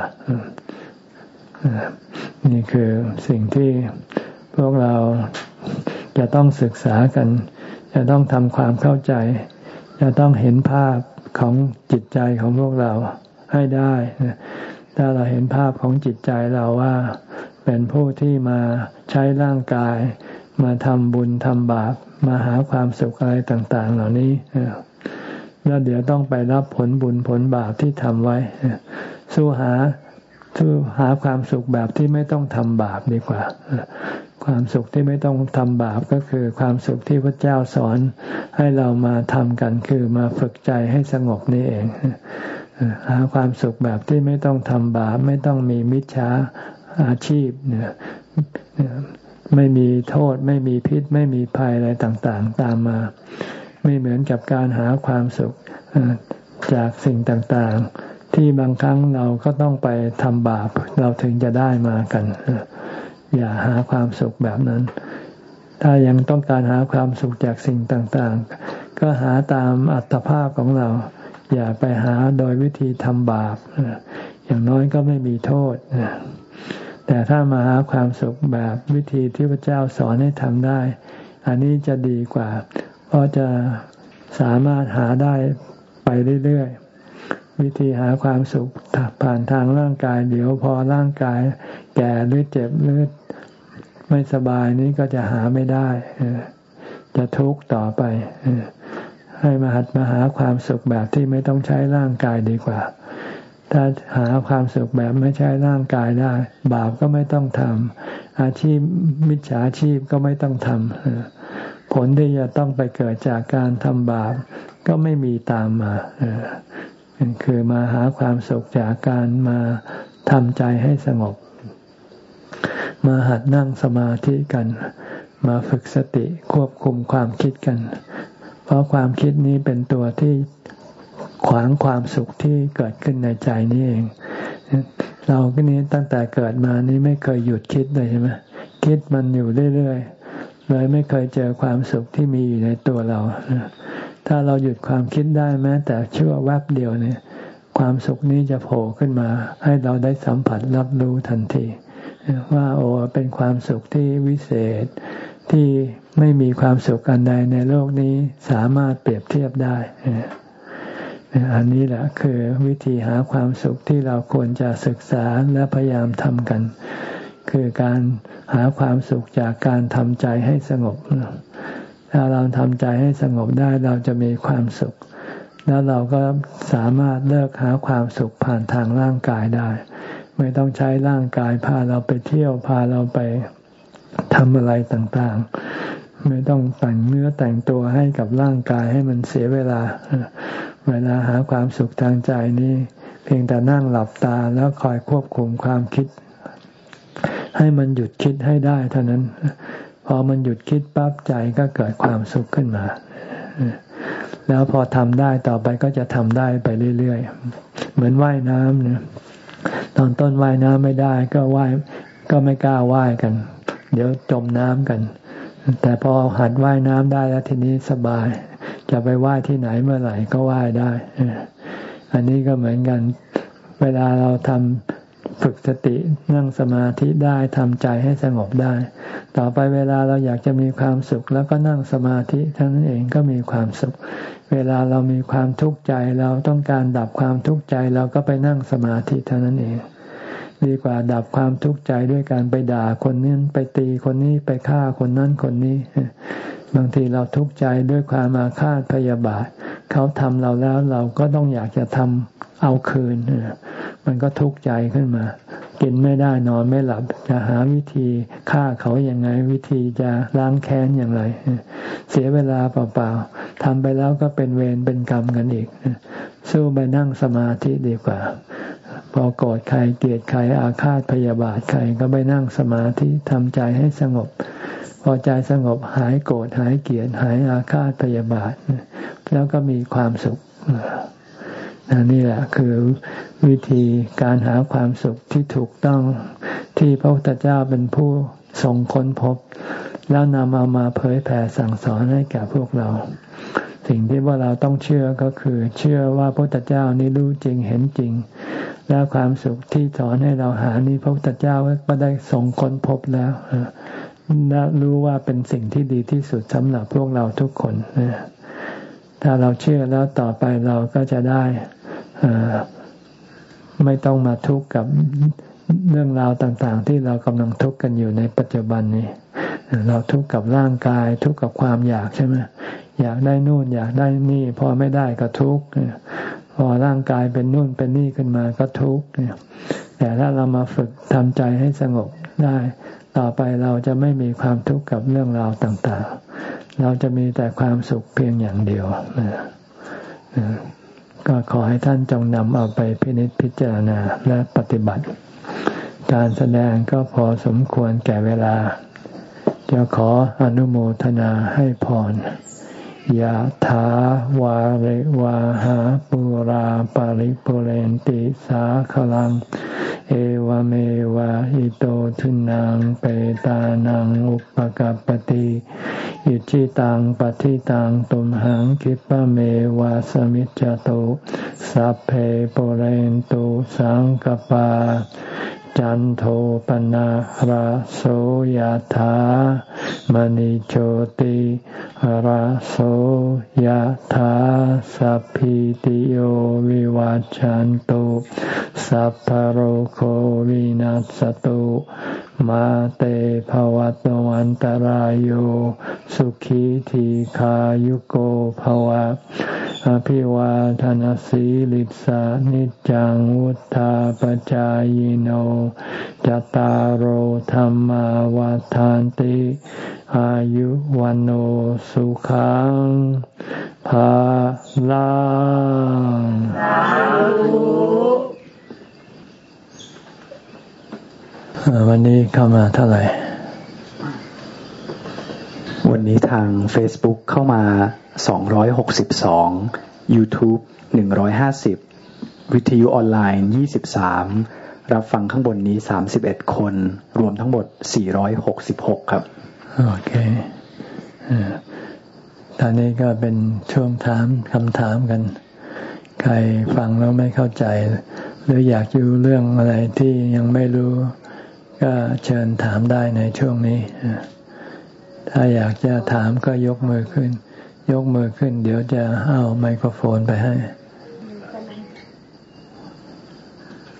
นี่คือสิ่งที่พวกเราจะต้องศึกษากัน จะต้องทำความเข้าใจ จะต้องเห็นภาพของจิตใจของพวกเราให้ได้ถ้าเราเห็นภาพของจิตใจเราว่า เป็นผู้ที่มาใช้ร่างกาย มาทำบุญทำบาป มาหาความสุขอะไรต่าง ๆ เหล่านี้ แล้วเดี๋ยวต้องไปรับผลบุญผลบาปที่ทำไว้ สู้หาสู้หาความสุขแบบที่ไม่ต้องทำบาปดีกว่า ความสุขที่ไม่ต้องทำบาปก็คือความสุขที่พระเจ้าสอนให้เรามาทำกันคือมาฝึกใจให้สงบนี่เอง หาความสุขแบบที่ไม่ต้องทำบาปไม่ต้องมีมิจฉาอาชีพเนี่ยไม่มีโทษไม่มีพิษไม่มีภัยอะไรต่าง ๆ ตามมา ไม่เหมือนกับการหาความสุขจากสิ่งต่างๆ ที่บางครั้งเราก็ต้องไปทำบาป เราถึงจะได้มากัน อย่าหาความสุขแบบนั้น ถ้ายังต้องการหาความสุขจากสิ่งต่างๆ ก็หาตามอัตภาพของเรา อย่าไปหาโดยวิธีทำบาป อย่างน้อยก็ไม่มีโทษ แต่ถ้ามาหาความสุขแบบวิธีที่พระเจ้าสอนให้ทำได้ อันนี้จะดีกว่า เพราะจะสามารถหาได้ไปเรื่อยๆ วิธีหาความสุขผ่านทางร่างกาย เดี๋ยวพอร่างกาย แก่หรือเจ็บหรือไม่สบายนี้ก็จะหาไม่ได้ จะทุกข์ต่อไป ให้มาหัดมาหาความสุขแบบที่ไม่ต้องใช้ร่างกายดีกว่า ถ้าหาความสุขแบบไม่ใช้ร่างกายได้ บาปก็ไม่ต้องทำอาชีพมิจฉาชีพก็ไม่ต้องทำ ผลที่จะต้องไปเกิดจากการทำบาปก็ไม่มีตามมาเออคือมาหาความสุขจากการมาทำใจให้สงบ มาหัดนั่งสมาธิกัน มาฝึกสติควบคุมความคิดกัน เพราะความคิดนี้เป็นตัวที่ขวางความสุขที่เกิดขึ้นในใจนี่เอง เราก็นี้ตั้งแต่เกิดมานี้ไม่เคยหยุดคิดเลยใช่ไหมคิดมันอยู่เรื่อยๆ เลยไม่เคยเจอความสุขที่มีอยู่ในตัวเรา ถ้าเราหยุดความคิดได้แม้แต่ชั่วแวบเดียวเนี่ย ความสุขนี้จะโผล่ขึ้นมา ให้เราได้สัมผัสรับรู้ทันที ว่าโอ้เป็นความสุขที่วิเศษที่ไม่มีความสุขอันใดในโลกนี้สามารถเปรียบเทียบได้ อันนี้แหละคือวิธีหาความสุขที่เราควรจะศึกษาและพยายามทำกัน คือการหาความสุขจากการทำใจให้สงบ ถ้าเราทำใจให้สงบได้เราจะมีความสุข แล้วเราก็สามารถเลิกหาความสุขผ่านทางร่างกายได้ ไม่ต้องใช้ร่างกายพาเราไปเที่ยวพาเราไปทำอะไรต่างๆ ไม่ต้องแต่งเนื้อแต่งตัวให้กับร่างกายให้มันเสียเวลา เวลาหาความสุขทางใจนี่เพียงแต่นั่งหลับตาแล้วคอยควบคุมความคิด ให้มันหยุดคิดให้ได้เท่านั้น พอมันหยุดคิดปั๊บใจก็เกิดความสุขขึ้นมา แล้วพอทำได้ต่อไปก็จะทำได้ไปเรื่อยๆ เหมือนว่ายน้ำเนี่ยตอนต้นว่ายน้ำไม่ได้ก็ว่ายก็ไม่กล้าว่ายกัน เดี๋ยวจมน้ำกัน แต่พอหัดว่ายน้ำได้แล้วทีนี้สบาย จะไปไหว้ที่ไหนเมื่อไหร่ก็ไหว้ได้ อันนี้ก็เหมือนกัน เวลาเราทำ ฝึกสตินั่งสมาธิได้ทำใจให้สงบได้ ต่อไปเวลาเราอยากจะมีความสุข แล้วก็นั่งสมาธิท่านั้นเองก็มีความสุข เวลาเรามีความทุกข์ใจเราต้องการดับความทุกข์ใจเราก็ไปนั่งสมาธิเท่านั้นเองดีกว่าดับความทุกข์ใจด้วยการไปด่าคนนี้ไปตีคนนี้ไปฆ่าคนนั้นคนนี้ บางทีเราทุกข์ใจด้วยความอาฆาตพยาบาทเขาทำเราแล้วเราก็ต้องอยากจะทำ เอาคืน มันก็ทุกข์ใจขึ้นมา กินไม่ได้นอนไม่หลับ จะหาวิธีฆ่าเขาอย่างไง วิธีจะล้างแค้นอย่างไร เสียเวลาเปล่าๆทำไปแล้วก็เป็นเวรเป็นกรรมกันอีก สู้ไปนั่งสมาธิดีกว่า พอโกรธใครเกลียดใครอาฆาตพยาบาทใครก็ไปนั่งสมาธิทำใจให้สงบ พอใจสงบหายโกรธหายเกลียดหายอาฆาตพยาบาทแล้วก็มีความสุข นี่แหละคือวิธีการหาความสุขที่ถูกต้องที่พระพุทธเจ้าเป็นผู้ทรงค้นพบ แล้วนำเอามาเผยแผ่สั่งสอนให้แก่พวกเรา สิ่งที่ว่าเราต้องเชื่อก็คือ เชื่อว่าพระพุทธเจ้านี้รู้จริงเห็นจริง แล้วความสุขที่สอนให้เราหานี้พระพุทธเจ้าก็ได้ทรงค้นพบแล้วและรู้ว่าเป็นสิ่งที่ดีที่สุดสำหรับพวกเราทุกคน ถ้าเราเชื่อแล้วต่อไปเราก็จะได้ ไม่ต้องมาทุกข์กับเรื่องราวต่างๆ ที่เรากำลังทุกข์กันอยู่ในปัจจุบันนี้ เราทุกข์กับร่างกาย ทุกข์กับความอยากใช่ไหมอยากได้นู่นอยากได้นี่ พอไม่ได้ก็ทุกข์พอร่างกายเป็นนู่นเป็นนี่ขึ้นมาก็ทุกข์แต่ถ้าเรามาฝึกทำใจให้สงบได้ ต่อไปเราจะไม่มีความทุกข์กับเรื่องราวต่างๆ เราจะมีแต่ความสุขเพียงอย่างเดียว ก็ขอให้ท่านจงนำเอาไปพินิจพิจารณาและปฏิบัติ การแสดงก็พอสมควรแก่เวลา จะขออนุโมทนาให้พรยะถาวาริวาหาปุราปาริปุเรนติสาขลัง เอวเมวะอิโตทินังเปตานังอุปกัปติอิจิตังปฏิตังตุมหังคิปะเมวะสมิจจโตสัพเพปเรนตุสังกปา จันโทปนะราโสยธามณิโชติราโสยธาสัพพิติโยวิวาจจันตุสัพพโรโควินัสตุ มาเตภวัตวันตารโยสุขีทีขายุโกภวะอภิวาทานสีลิสานิจังวุธาปจายโนจตารโหธรรมวาทานติ อายุวันโอสุขังภาลัง วันนี้เข้ามาเท่าไหร่ วันนี้ทาง Facebook เข้ามา 262 YouTube 150 วิทยุออนไลน์ 23 รับฟังข้างบนนี้ 31 คน รวมทั้งหมด 466 ครับ โอเคตอนนี้ก็เป็นช่วงถามคำถามกัน ใครฟังแล้วไม่เข้าใจ หรืออยากรู้เรื่องอะไรที่ยังไม่รู้ ก็เชิญถามได้ในช่วงนี้ ถ้าอยากจะถามก็ยกมือขึ้น ยกมือขึ้น เดี๋ยวจะเอาไมโครโฟนไปให้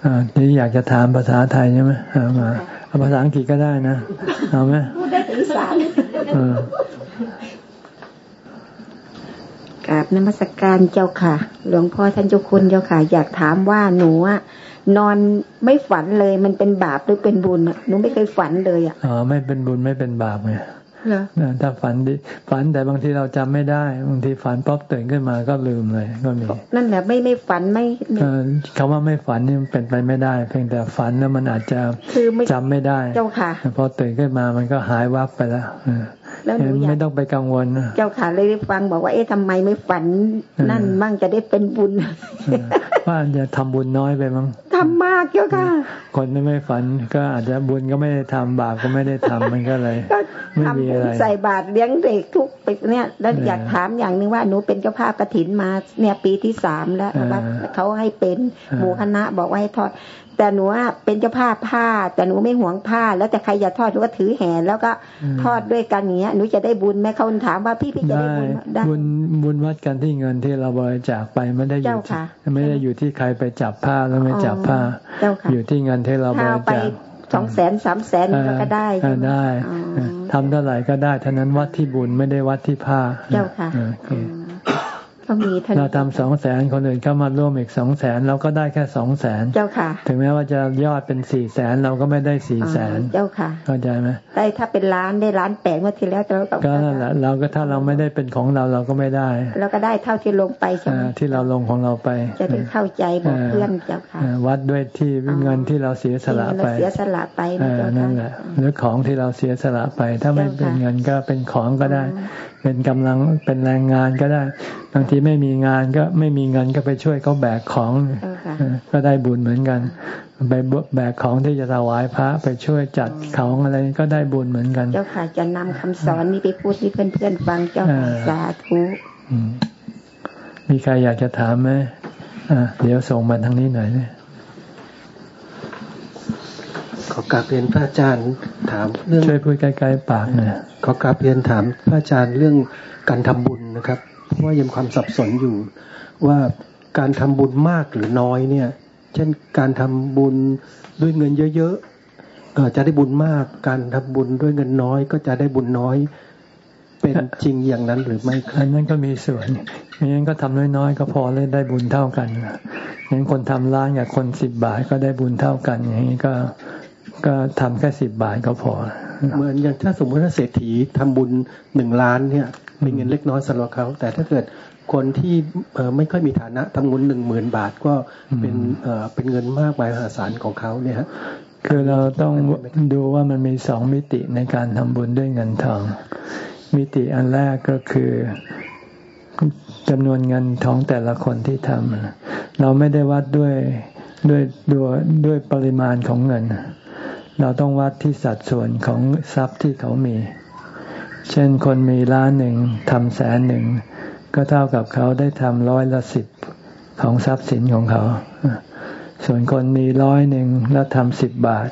อ่านี่อยากจะถามภาษาไทยใช่ไหมเอามาเอาภาษาอังกฤษก็ได้นะ เอาไหมพูดได้ถึงสามกราบนมัสกการเจ้าค่ะ หลวงพ่อท่านเจ้าคุณเจ้าค่ะ อยากถามว่าหนูอะ นอนไม่ฝันเลยมันเป็นบาปหรือเป็นบุญหนูไม่เคยฝันเลยอะอ๋อไม่เป็นบุญไม่เป็นบาปไงถ้าฝันดีฝันแต่บางทีเราจำไม่ได้บางทีฝันป๊อบตื่นขึ้นมาก็ลืมเลยก็มีนั่นแหละไม่ไม่ฝันไม่คำว่าไม่ฝันนี่เป็นไปไม่ได้ เพียงแต่ฝันแล้วมันอาจจะจำไม่ได้เจ้าค่ะพอตื่นขึ้นมามันก็หายวับไปแล้ว แล้วไม่ต้องไปกังวลเจ้าค่ะเลยได้ฟังบอกว่าเอ๊ะทำไมไม่ฝัน นั่นมั่งจะได้เป็นบุญว่าจะทำบุญน้อยไปมั้งทำมากเจ้าค่ะคนที่ไม่ฝันก็อาจจะบุญก็ไม่ได้ทำบาปก็ไม่ได้ทำมันก็เลยไม่มีอะไรใส่บาตรเลี้ยงเด็กทุกไปเนี่ยแล้วอยากถามอย่างนึงว่าหนูเป็นเจ้าภาพกระถินมาเนี่ยปีที่สามแล้วว่าเขาให้เป็นหมู่คณะบอกว่าให้ทอด แต่หนูเป็นเจ้าภาพผ้า แต่หนูไม่หวงผ้า แล้วแต่ใครอยากทอดหนูก็ถือแห่แล้วก็ทอดด้วยกันอย่างเงี้ยหนูจะได้บุญไหมเขาถามว่าพี่พี่จะได้บุญได้บุญบุญวัดกันที่เงินที่เราบริจาคไปไม่ได้อยู่ไม่ได้อยู่ที่ใครไปจับผ้าแล้วไม่จับผ้า อยู่ที่เงินที่เราบริจาคสองแสนสามแสนก็ได้ได้ทำเท่าไหร่ก็ได้เท่านั้นวัดที่บุญไม่ได้วัดที่ผ้าเจ้าค่ะ ก็มีเราทำสองแสนคนอื่นเข้ามาร่วมอีกสองแสนเราก็ได้แค่สองแสนเจ้าค่ะ ถึงแม้ว่าจะยอดเป็นสี่แสนเราก็ไม่ได้สี่แสนเจ้าค่ะเข้าใจไหมได้ถ้าเป็นล้านได้ล้านแปดเมื่อทีแล้วเราก็นั่นแหละเราก็ถ้าเราไม่ได้เป็นของเราเราก็ไม่ได้เราก็ได้เท่าที่ลงไปใช่ไหมที่เราลงของเราไป จะได้เข้าใจบอกเพื่อนเจ้าค่ะวัดด้วยที่เงินที่เราเสียสละไปเสียสละไปนั่นแหละหรือของที่เราเสียสละไป ถ้าไม่เป็นเงินก็เป็นของก็ได้เป็นกำลังเป็นแรงงานก็ได้ บางทีไม่มีงานก็ไม่มีเงินก็ไปช่วยเขาแบกของก็ได้บุญเหมือนกัน ไปแบกของที่จะถวายพระไปช่วยจัดของอะไรก็ได้บุญเหมือนกัน เจ้าค่ะจะนำคำสอนนี้ไปพูดให้เพื่อนๆฟังเจ้าค่ะสาธุมีใครอยากจะถามไหมเดี๋ยวส่งมาทางนี้หน่อยเนี่ย ขอกราบเรียนพระอาจารย์ถามเรื่องช่วยพูดใกล้ๆปากเนี่ยขอกราบเรียนถามพระอาจารย์เรื่องการทำบุญนะครับ เพราะว่ายังความสับสนอยู่ ว่าการทำบุญมากหรือน้อยเนี่ย เช่นการทำบุญด้วยเงินเยอะๆจะได้บุญมาก การทำบุญด้วยเงินน้อย ก็จะได้บุญน้อย เป็นจริงอย่างนั้นหรือไม่ครับนั้นก็มีส่วนงั้นก็ทำน้อยๆก็พอเลยได้บุญเท่ากันงั้นคนทำล้านกับคนสิบบาทก็ได้บุญเท่ากัน อย่างนี้ก็ ก็ทำแค่สิบบาทก็พอ เหมือนอย่างถ้าสมมติว่าเศรษฐีทำบุญหนึ่งล้านเนี่ยเป็นเงินเล็กน้อยสำหรับเขา แต่ถ้าเกิดคนที่ไม่ค่อยมีฐานะทำบุญหนึ่งหมื่นบาทก็เป็นเป็นเงินมากมายมหาศาลของเขาเนี่ยคือเราต้องดูว่ามันมีสองมิติในการทำบุญด้วยเงินทอง มิติอันแรกก็คือจำนวนเงินทองแต่ละคนที่ทำเราไม่ได้วัดด้วยด้วยด้วยด้วยปริมาณของเงิน เราต้องวัดที่สัดส่วนของทรัพย์ที่เขามี เช่นคนมีล้านหนึ่งทำแสนหนึ่ง ก็เท่ากับเขาได้ทำร้อยละสิบของทรัพย์สินของเขา ส่วนคนมีร้อยหนึ่งแล้วทำสิบบาท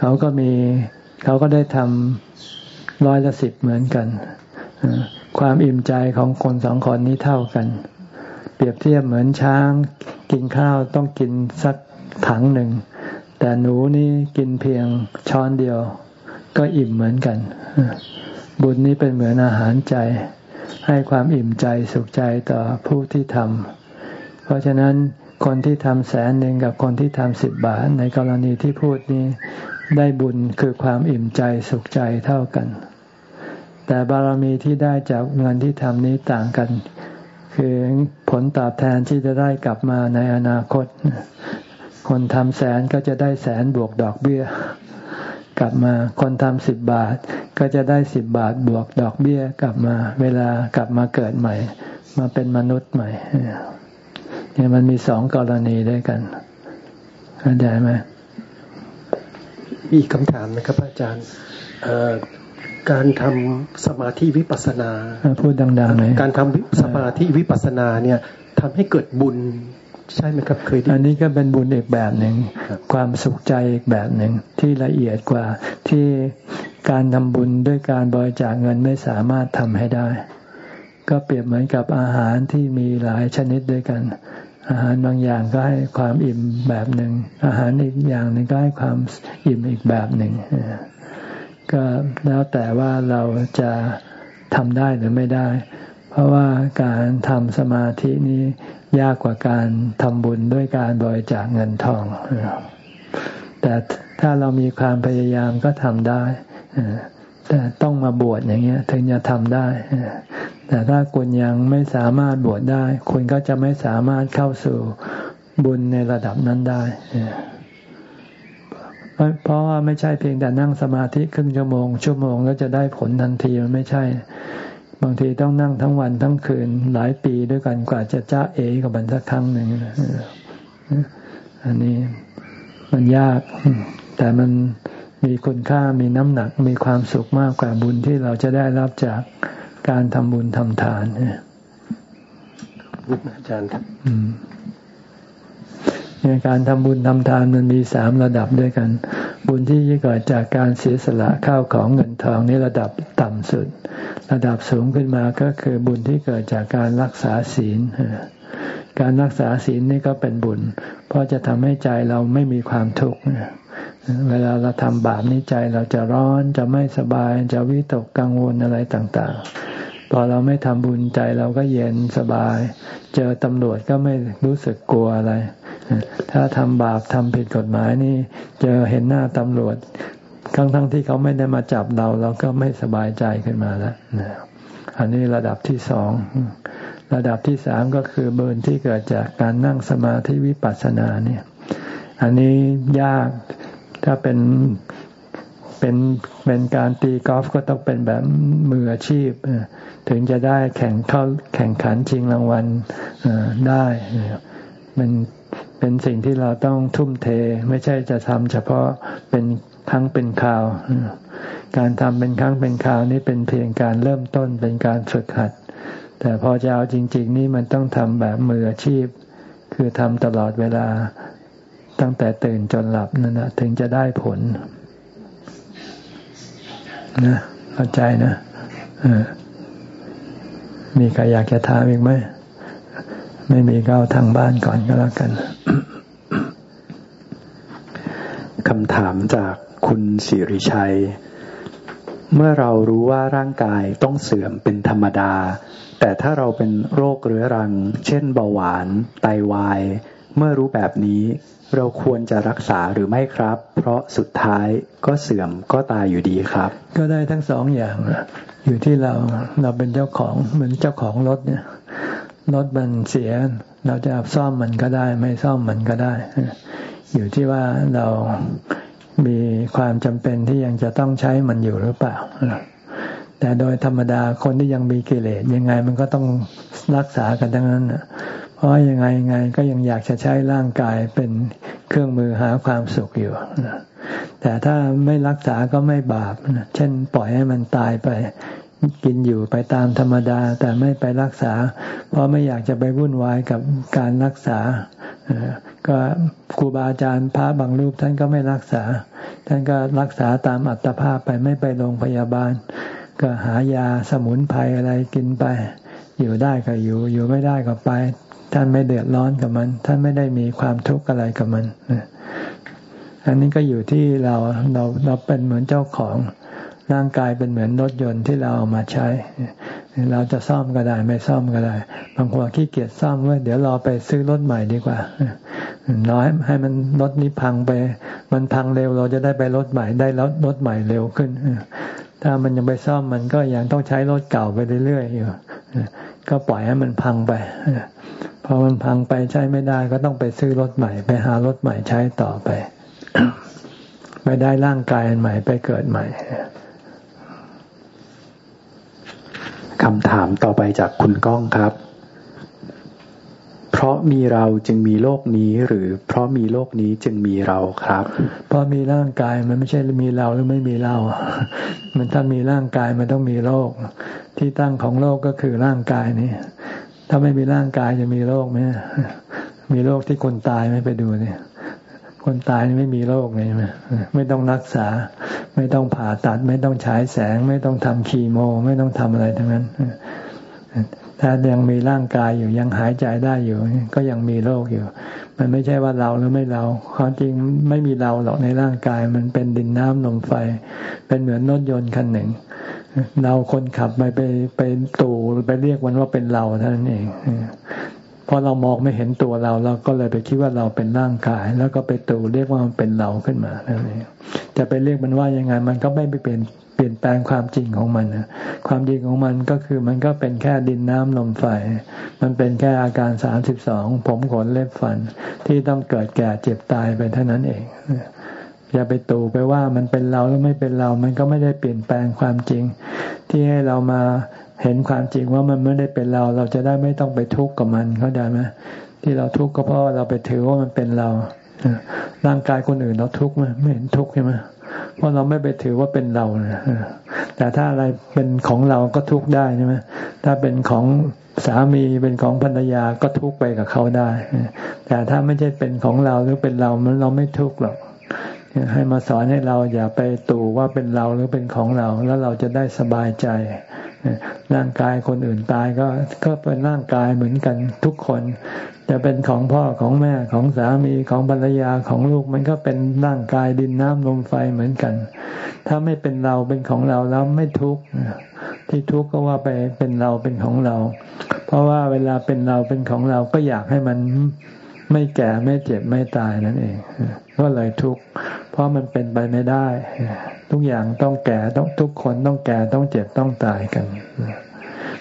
เขาก็มีเขาก็ได้ทำร้อยละสิบเหมือนกัน ความอิ่มใจของคนสองคนนี้เท่ากัน เปรียบเทียบเหมือนช้าง กินข้าวต้องกินสักถังหนึ่ง แต่หนูนี่กินเพียงช้อนเดียว ก็อิ่มเหมือนกัน บุญนี้เป็นเหมือนอาหารใจ ให้ความอิ่มใจสุขใจต่อผู้ที่ทำเพราะฉะนั้นคนที่ทำแสนหนึ่งกับคนที่ทำสิบบาท ในกรณีที่พูดนี้ได้บุญคือความอิ่มใจสุขใจเท่ากัน แต่บารมีที่ได้จากเงินที่ทำนี้ต่างกัน คือผลตอบแทนที่จะได้กลับมาในอนาคต คนทำแสนก็จะได้แสนบวกดอกเบี้ย กลับมา คนทำสิบบาท ก็จะได้สิบบาทบวกดอกเบี้ย กลับมา เวลากลับมาเกิดใหม่ มาเป็นมนุษย์ใหม่เนี่ยมันมีสองกรณีด้วยกันเข้าใจไหมมีอีกคำถามนะครับอาจารย์การทำสมาธิวิปัสนาพูดดังๆหน่อยการทำสมาธิวิปัสนาเนี่ยทำให้เกิดบุญ ใช่ไหมครับเคยอันนี้ก็เป็นบุญอีกแบบหนึ่งความสุขใจอีกแบบหนึ่งที่ละเอียดกว่าที่การทำบุญด้วยการบริจาคเงินไม่สามารถทำให้ได้ ก็เปรียบเหมือนกับอาหารที่มีหลายชนิดด้วยกัน อาหารบางอย่างก็ให้ความอิ่มแบบหนึ่งอาหารอีกอย่างหนึ่งก็ให้ความอิ่มอีกแบบหนึ่งก็แล้วแต่ว่าเราจะทำได้หรือไม่ได้ เพราะว่าการทำสมาธินี้ ยากกว่าการทำบุญด้วยการบริจาคเงินทอง แต่ถ้าเรามีความพยายามก็ทำได้ แต่ต้องมาบวชอย่างเงี้ย ถึงจะทำได้ แต่ถ้าคุณยังไม่สามารถบวชได้ คุณก็จะไม่สามารถเข้าสู่บุญในระดับนั้นได้ เพราะว่าไม่ใช่เพียงแต่นั่งสมาธิครึ่งชั่วโมงชั่วโมงแล้วจะได้ผลทันทีมันไม่ใช่ บางทีต้องนั่งทั้งวันทั้งคืนหลายปีด้วยกันกว่าจะจ้าเอกับมันสักครั้งหนึ่งอันนี้มันยาก แต่มันมีคุณค่ามีน้ำหนักมีความสุขมากกว่าบุญที่เราจะได้รับจากการทำบุญทำทานเนี่ยอาจารย์ครับ การทำบุญทำทานมันมีสามระดับด้วยกัน บุญที่เกิดจากการเสียสละข้าวของเงินทองนี่ระดับต่ำสุด ระดับสูงขึ้นมาก็คือบุญที่เกิดจากการรักษาศีล การรักษาศีลนี่ก็เป็นบุญ เพราะจะทำให้ใจเราไม่มีความทุกข์เวลาเราทำบาปนี้ใจเราจะร้อนจะไม่สบายจะวิตกกังวลอะไรต่างๆ พอเราไม่ทำบุญใจเราก็เย็นสบาย เจอตำรวจก็ไม่รู้สึกกลัวอะไร ถ้าทำบาปทำผิดกฎหมายนี่ เจอเห็นหน้าตำรวจทั้งทั้งที่เขาไม่ได้มาจับเรา เราก็ไม่สบายใจขึ้นมาแล้วอันนี้ระดับที่สอง ระดับที่สามก็คือเบิร์นที่เกิดจากการนั่งสมาธิวิปัสสนาเนี่ย อันนี้ยากถ้าเป็นเป็นเป็นการตีกอล์ฟก็ต้องเป็นแบบมืออาชีพ ถึงจะได้แข่งเข้าแข่งขันชิงรางวัลได้มัน เป็นสิ่งที่เราต้องทุ่มเท ไม่ใช่จะทำเฉพาะเป็นครั้งเป็นคราว การทำเป็นครั้งเป็นคราวนี้เป็นเพียงการเริ่มต้นเป็นการฝึกหัด แต่พอจะเอาจริง ๆ นี่มันต้องทำแบบมืออาชีพ คือทำตลอดเวลาตั้งแต่ตื่นจนหลับนั่นนะถึงจะได้ผลนะเข้าใจนะมีใครอยากจะถามอีกไหม ไม่มีก็เอาทางบ้านก่อนก็แล้วกันคำถามจากคุณสิริชัย เมื่อเรารู้ว่าร่างกายต้องเสื่อมเป็นธรรมดา แต่ถ้าเราเป็นโรคเรื้อรัง เช่นเบาหวาน ไตาวาย เมื่อรู้แบบนี้ เราควรจะรักษาหรือไม่ครับ เพราะสุดท้ายก็เสื่อมก็ตายอยู่ดีครับ ก็ได้ทั้งสองอย่าง อยู่ที่เราเราเป็นเจ้าของเหมือนเจ้าของรถเนี่ย รถมันเสีย เราจะซ่อมมันก็ได้ ไม่ซ่อมมันก็ได้ อยู่ที่ว่าเรามีความจำเป็นที่ยังจะต้องใช้มันอยู่หรือเปล่า แต่โดยธรรมดาคนที่ยังมีกิเลสยังไงมันก็ต้องรักษากันทั้งนั้นเพราะยังไงยังไงก็ยังอยากจะใช้ร่างกายเป็นเครื่องมือหาความสุขอยู่แต่ถ้าไม่รักษาก็ไม่บาปเช่นปล่อยให้มันตายไป กินอยู่ไปตามธรรมดา แต่ไม่ไปรักษา เพราะไม่อยากจะไปวุ่นวายกับการรักษา ก็ครูบาอาจารย์พระบางรูปท่านก็ไม่รักษา ท่านก็รักษาตามอัตภาพไปไม่ไปโรงพยาบาล ก็หายาสมุนไพรอะไรกินไป อยู่ได้ก็อยู่ อยู่ไม่ได้ก็ไป ท่านไม่เดือดร้อนกับมัน ท่านไม่ได้มีความทุกข์อะไรกับมันอันนี้ก็อยู่ที่เราเราเราเป็นเหมือนเจ้าของ ร่างกายเป็นเหมือนรถยนต์ที่เราเอามาใช้ เราจะซ่อมก็ได้ ไม่ซ่อมก็ได้ บางคนขี้เกียจซ่อมว่าเดี๋ยวรอไปซื้อรถใหม่ดีกว่า น้อยให้มันรถนี้พังไป มันพังเร็วเราจะได้ไปรถใหม่ได้รถรถใหม่เร็วขึ้น ถ้ามันยังไปซ่อมมันก็ยังต้องใช้รถเก่าไปเรื่อยๆอยู่ ก็ปล่อยให้มันพังไปพอมันพังไปใช้ไม่ได้ก็ต้องไปซื้อรถใหม่ ไปหารถใหม่ใช้ต่อไป ไปได้ร่างกายอันใหม่ไปเกิดใหม่ คำถามต่อไปจากคุณก้องครับ เพราะมีเราจึงมีโลกนี้ หรือเพราะมีโลกนี้จึงมีเราครับ เพราะมีร่างกายมันไม่ใช่มีเราหรือไม่มีเรา มันถ้ามีร่างกายมันต้องมีโลก ที่ตั้งของโลกก็คือร่างกายนี้ถ้าไม่มีร่างกายจะมีโลกไหมมีโรคที่คนตายไม่ไปดูเนี่ย คนตายนี่ไม่มีโรคเลยไมไม่ต้องรักษา ไม่ต้องผ่าตัด ไม่ต้องฉายแสง ไม่ต้องทำคีโม ไม่ต้องทำอะไรทั้งนั้นถ้ายังมีร่างกายอยู่ยังหายใจได้อยู่ ก็ยังมีโรคอยู่ มันไม่ใช่ว่าเราหรือไม่เรา ความจริงไม่มีเราหรอกในร่างกาย มันเป็นดินน้ำลมไฟ เป็นเหมือนรถยนต์คันหนึ่ง เราคนขับไปไปไปตู่ไปเรียกมันว่าเป็นเราเท่านั้นเอง พอเรามองไม่เห็นตัวเราเราก็เลยไปคิดว่าเราเป็นร่างกาย แล้วก็ไปตูเรียกว่ามันเป็นเราขึ้นมานั่นเองจะไปเรียกมันว่ายังไง มันก็ไม่ไปเปลี่ยนเปลี่ยนแปลงความจริงของมันนะความจริงของมันก็คือมันก็เป็นแค่ดินน้ำลมไฟ มันเป็นแค่อาการสามสิบสองผมขนเล็บฟัน ที่ต้องเกิดแก่เจ็บตายไปเท่านั้นเองอย่าไปตู่ไปว่ามันเป็นเราหรือไม่เป็นเรา มันก็ไม่ได้เปลี่ยนแปลงความจริง ที่ให้เรามา เห็นความจริงว่ามันไม่ได้เป็นเรา เราจะได้ไม่ต้องไปทุกข์กับมันเข้าใจไหมที่เราทุกข์ก็เพราะเราไปถือว่ามันเป็นเราร่างกายคนอื่นเราทุกข์ไหมไม่เห็นทุกข์ใช่ไหมเพราะเราไม่ไปถือว่าเป็นเรานะแต่ถ้าอะไรเป็นของเราก็ทุกข์ได้ใช่ไหมถ้าเป็นของสามีเป็นของภรรยาก็ทุกข์ไปกับเขาได้ แต่ถ้าไม่ใช่เป็นของเราหรือเป็นเรามันเราไม่ทุกข์หรอกให้มาสอนให้เราอย่าไปตู่ว่าเป็นเราหรือเป็นของเรา แล้วเราจะได้สบายใจ ร่างกายคนอื่นตายก็ก็เป็นร่างกายเหมือนกันทุกคน จะเป็นของพ่อของแม่ของสามีของภรรยาของลูกมันก็เป็นร่างกายดินน้ำลมไฟเหมือนกัน ถ้าไม่เป็นเราเป็นของเราแล้วไม่ทุกข์ที่ทุกข์ก็ว่าไปเป็นเราเป็นของเรา เพราะว่าเวลาเป็นเราเป็นของเราก็อยากให้มันไม่แก่ไม่เจ็บไม่ตายนั่นเอง ก็เลยทุกข์เพราะมันเป็นไปไม่ได้ ทุกอย่างต้องแก่ต้องทุกคนต้องแก่ต้องเจ็บต้องตายกัน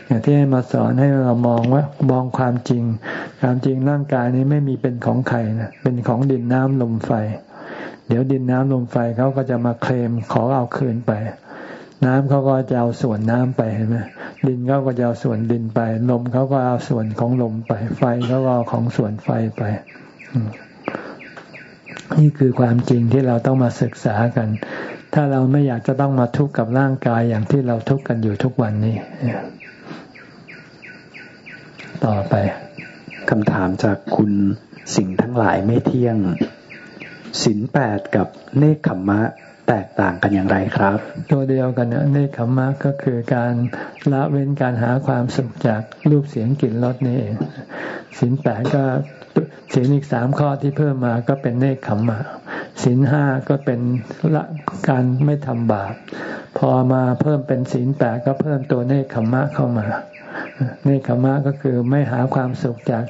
อย่างที่ให้มาสอนให้เรามองว่ามองความจริง ความจริงร่างกายนี้ไม่มีเป็นของใครนะเป็นของดินน้ำลมไฟ เดี๋ยวดินน้ำลมไฟเขาก็จะมาเคลมขอเอาคืนไป น้ำเขาก็จะเอาส่วนน้ำไปเห็นไหมดินเขาก็จะเอาส่วนดินไป ลมเขาก็เอาส่วนของลมไป ไฟเขาก็เอาของส่วนไฟไป นี่คือความจริงที่เราต้องมาศึกษากัน ถ้าเราไม่อยากจะต้องมาทุกข์กับร่างกายอย่างที่เราทุกข์กันอยู่ทุกวันนี้ ต่อไปคำถามจากคุณสิ่งทั้งหลายไม่เที่ยงสินแปดกับเนคขมมะ แตกต่างกันอย่างไรครับ ตัวเดียวกันเนี่ยเนคขมมะก็คือการละเว้นการหาความสุขจากรูปเสียงกลิ่นรสนี่เองสินแปดก็ศีลอีกสามข้อที่เพิ่มมาก็เป็นเนคขมมะศีลห้าก็เป็นละการไม่ทำบาปพอมาเพิ่มเป็นศีลแปดก็เพิ่มตัวเนคขมมะเข้ามา เนคขมมะก็คือไม่หาความสุขจาก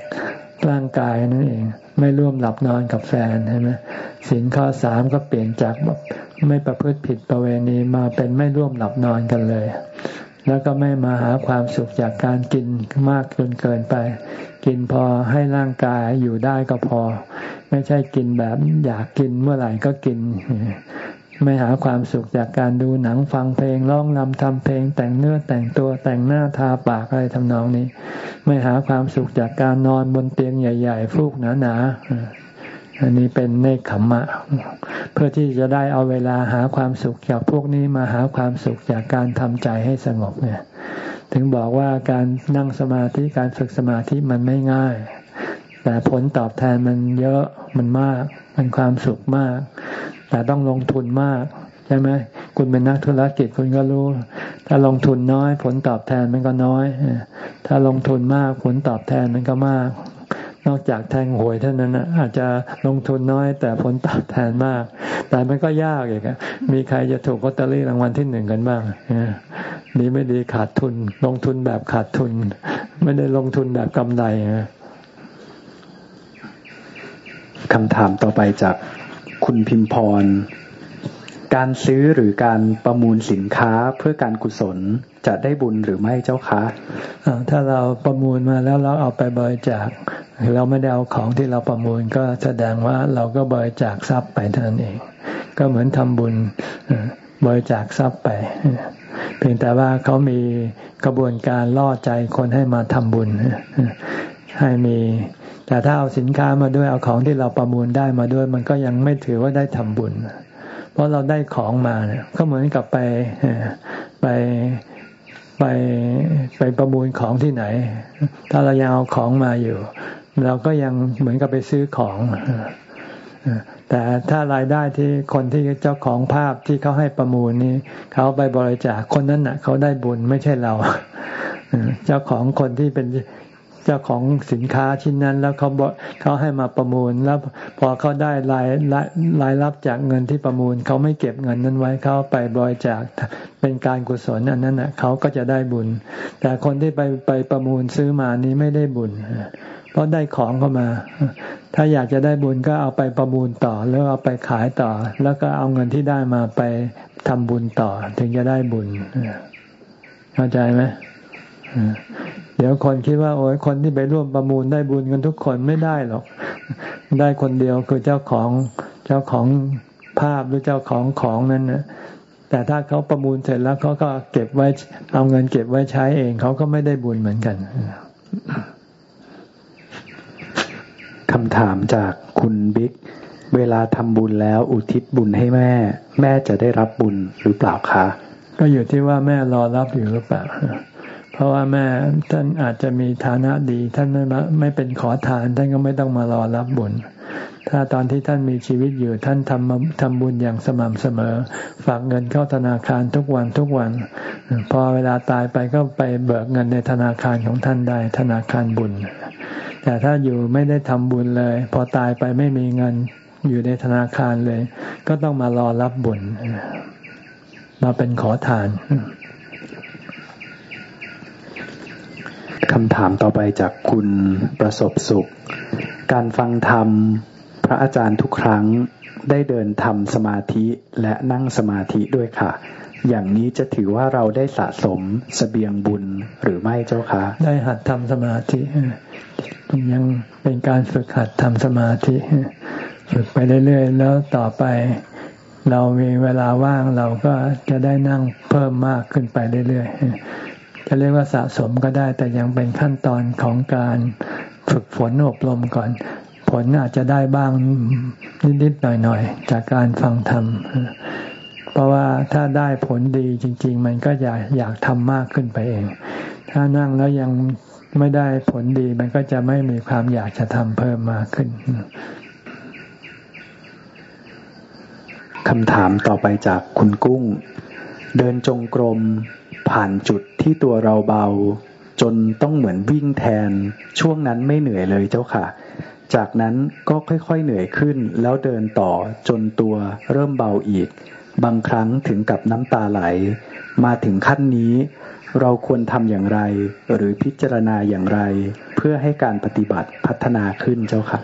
ร่างกายนั่นเอง ไม่ร่วมหลับนอนกับแฟนใช่ไหมศีลข้อสามก็เปลี่ยนจากไม่ประพฤติผิดประเวณีมาเป็นไม่ร่วมหลับนอนกันเลย แล้วก็ไม่มาหาความสุขจากการกินมากจนเกินไป กินพอให้ร่างกายอยู่ได้ก็พอ ไม่ใช่กินแบบอยากกินเมื่อไหร่ก็กิน ไม่หาความสุขจากการดูหนังฟังเพลงร้องนำทำเพลง แต่งเนื้อแต่งตัวแต่งหน้าทาปากอะไรทำนองนี้ ไม่หาความสุขจากการนอนบนเตียงใหญ่ ๆ ฟูกหนาๆ อันนี้เป็นเนคขมมะ เพื่อที่จะได้เอาเวลาหาความสุขจากพวกนี้มาหาความสุขจากการทำใจให้สงบเนี่ย ถึงบอกว่าการนั่งสมาธิการฝึกสมาธิมันไม่ง่าย แต่ผลตอบแทนมันเยอะมันมาก มันความสุขมาก แต่ต้องลงทุนมากใช่ไหมคุณเป็นนักธุรกิจคุณก็รู้ ถ้าลงทุนน้อย ผลตอบแทนมันก็น้อย ถ้าลงทุนมากผลตอบแทนมันก็มาก นอกจากแทงหวยเท่านั้นนะอาจจะลงทุนน้อย แต่ผลตอบแทนมาก แต่มันก็ยากอีกมีใครจะถูกลอตเตอรี่รางวัลที่หนึ่งกันบ้างดีไม่ดีขาดทุน ลงทุนแบบขาดทุน ไม่ได้ลงทุนแบบกำไรคำถามต่อไปจากคุณพิมพร การซื้อหรือการประมูลสินค้าเพื่อการกุศล จะได้บุญหรือไม่เจ้าคะถ้าเราประมูลมาแล้วเราเอาไปบริจาคเราไม่ได้เอาของที่เราประมูลก็แสดงว่าเราก็บริจาคทรัพย์ไปเท่านั้นเอง ก็เหมือนทำบุญบริจาคทรัพย์ไป เพียงแต่ว่าเขามีกระบวนการล่อใจคนให้มาทำบุญให้มีแต่ถ้าเอาสินค้ามาด้วยเอาของที่เราประมูลได้มาด้วย มันก็ยังไม่ถือว่าได้ทำบุญ เพราะเราได้ของมาเนี่ยก็เหมือนกับไปไป ไปไปประมูลของที่ไหน ถ้าเรายังเอาของมาอยู่ เราก็ยังเหมือนกับไปซื้อของแต่ถ้ารายได้ที่คนที่เจ้าของภาพที่เขาให้ประมูลนี้เขาไปบริจาคคนนั้นน่ะเขาได้บุญไม่ใช่เรา เจ้าของคนที่เป็น เจ้าของสินค้าชิ้นนั้น แล้วเขาบอกเขาให้มาประมูล แล้วพอเขาได้รายรายรับจากเงินที่ประมูล เขาไม่เก็บเงินนั้นไว้เขาไปบริจาคเป็นการกุศลอันนั้นน่ะเขาก็จะได้บุญ แต่คนที่ไปไปประมูลซื้อมานี้ไม่ได้บุญเพราะได้ของเข้ามา ถ้าอยากจะได้บุญก็เอาไปประมูลต่อ แล้วเอาไปขายต่อ แล้วก็เอาเงินที่ได้มาไปทำบุญต่อ ถึงจะได้บุญเข้าใจไหม เดี๋ยวคนคิดว่า โอ้ยคนที่ไปร่วมประมูลได้บุญกันทุกคนไม่ได้หรอก ได้คนเดียวคือเจ้าของเจ้าของภาพหรือเจ้าของของนั้นนะแต่ถ้าเขาประมูลเสร็จแล้วเขาก็เก็บไว้เอาเงินเก็บไว้ใช้เองเขาก็ไม่ได้บุญเหมือนกันคำถามจากคุณบิ๊ก เวลาทำบุญแล้วอุทิศบุญให้แม่ แม่จะได้รับบุญหรือเปล่าคะ ก็อยู่ที่ว่าแม่รอรับอยู่หรือเปล่า เพราะว่าแม่ท่านอาจจะมีฐานะดี ท่านไม่ไม่เป็นขอทาน ท่านก็ไม่ต้องมารอรับบุญ ถ้าตอนที่ท่านมีชีวิตอยู่ท่านทำทำบุญอย่างสม่ำเสมอ ฝากเงินเข้าธนาคารทุกวันทุกวัน พอเวลาตายไปก็ไปเบิกเงินในธนาคารของท่านได้ ธนาคารบุญ แต่ถ้าอยู่ไม่ได้ทำบุญเลย พอตายไปไม่มีเงินอยู่ในธนาคารเลย ก็ต้องมารอรับบุญมาเป็นขอทาน คำถามต่อไปจากคุณประสบสุข การฟังธรรม พระอาจารย์ทุกครั้งได้เดินทำสมาธิและนั่งสมาธิด้วยค่ะ อย่างนี้จะถือว่าเราได้สะสมสเสบียงบุญหรือไม่เจ้าคะ ได้หัดทำสมาธิยังเป็นการฝึกหัดทำสมาธิฝึกไปเรื่อยๆ แล้วต่อไป เรามีเวลาว่างเราก็จะได้นั่งเพิ่มมากขึ้นไปเรื่อยๆ จะเรียกว่าสะสมก็ได้ แต่ยังเป็นขั้นตอนของการฝึกฝนอบรมก่อน ผลอาจจะได้บ้างนิดๆหน่อยๆ จากการฟังธรรม เพราะว่าถ้าได้ผลดีจริง ๆ มันก็อยากอยากทำมากขึ้นไปเอง ถ้านั่งแล้วยังไม่ได้ผลดีมันก็จะไม่มีความอยากจะทำเพิ่มมากขึ้นคำถามต่อไปจากคุณกุ้ง เดินจงกรม ผ่านจุดที่ตัวเราเบา จนต้องเหมือนวิ่งแทน ช่วงนั้นไม่เหนื่อยเลยเจ้าค่ะ จากนั้นก็ค่อยๆเหนื่อยขึ้นแล้วเดินต่อจนตัวเริ่มเบาอีก บางครั้งถึงกับน้ำตาไหล มาถึงขั้นนี้ เราควรทำอย่างไร หรือพิจารณาอย่างไร เพื่อให้การปฏิบัติพัฒนาขึ้นเจ้าค่ะ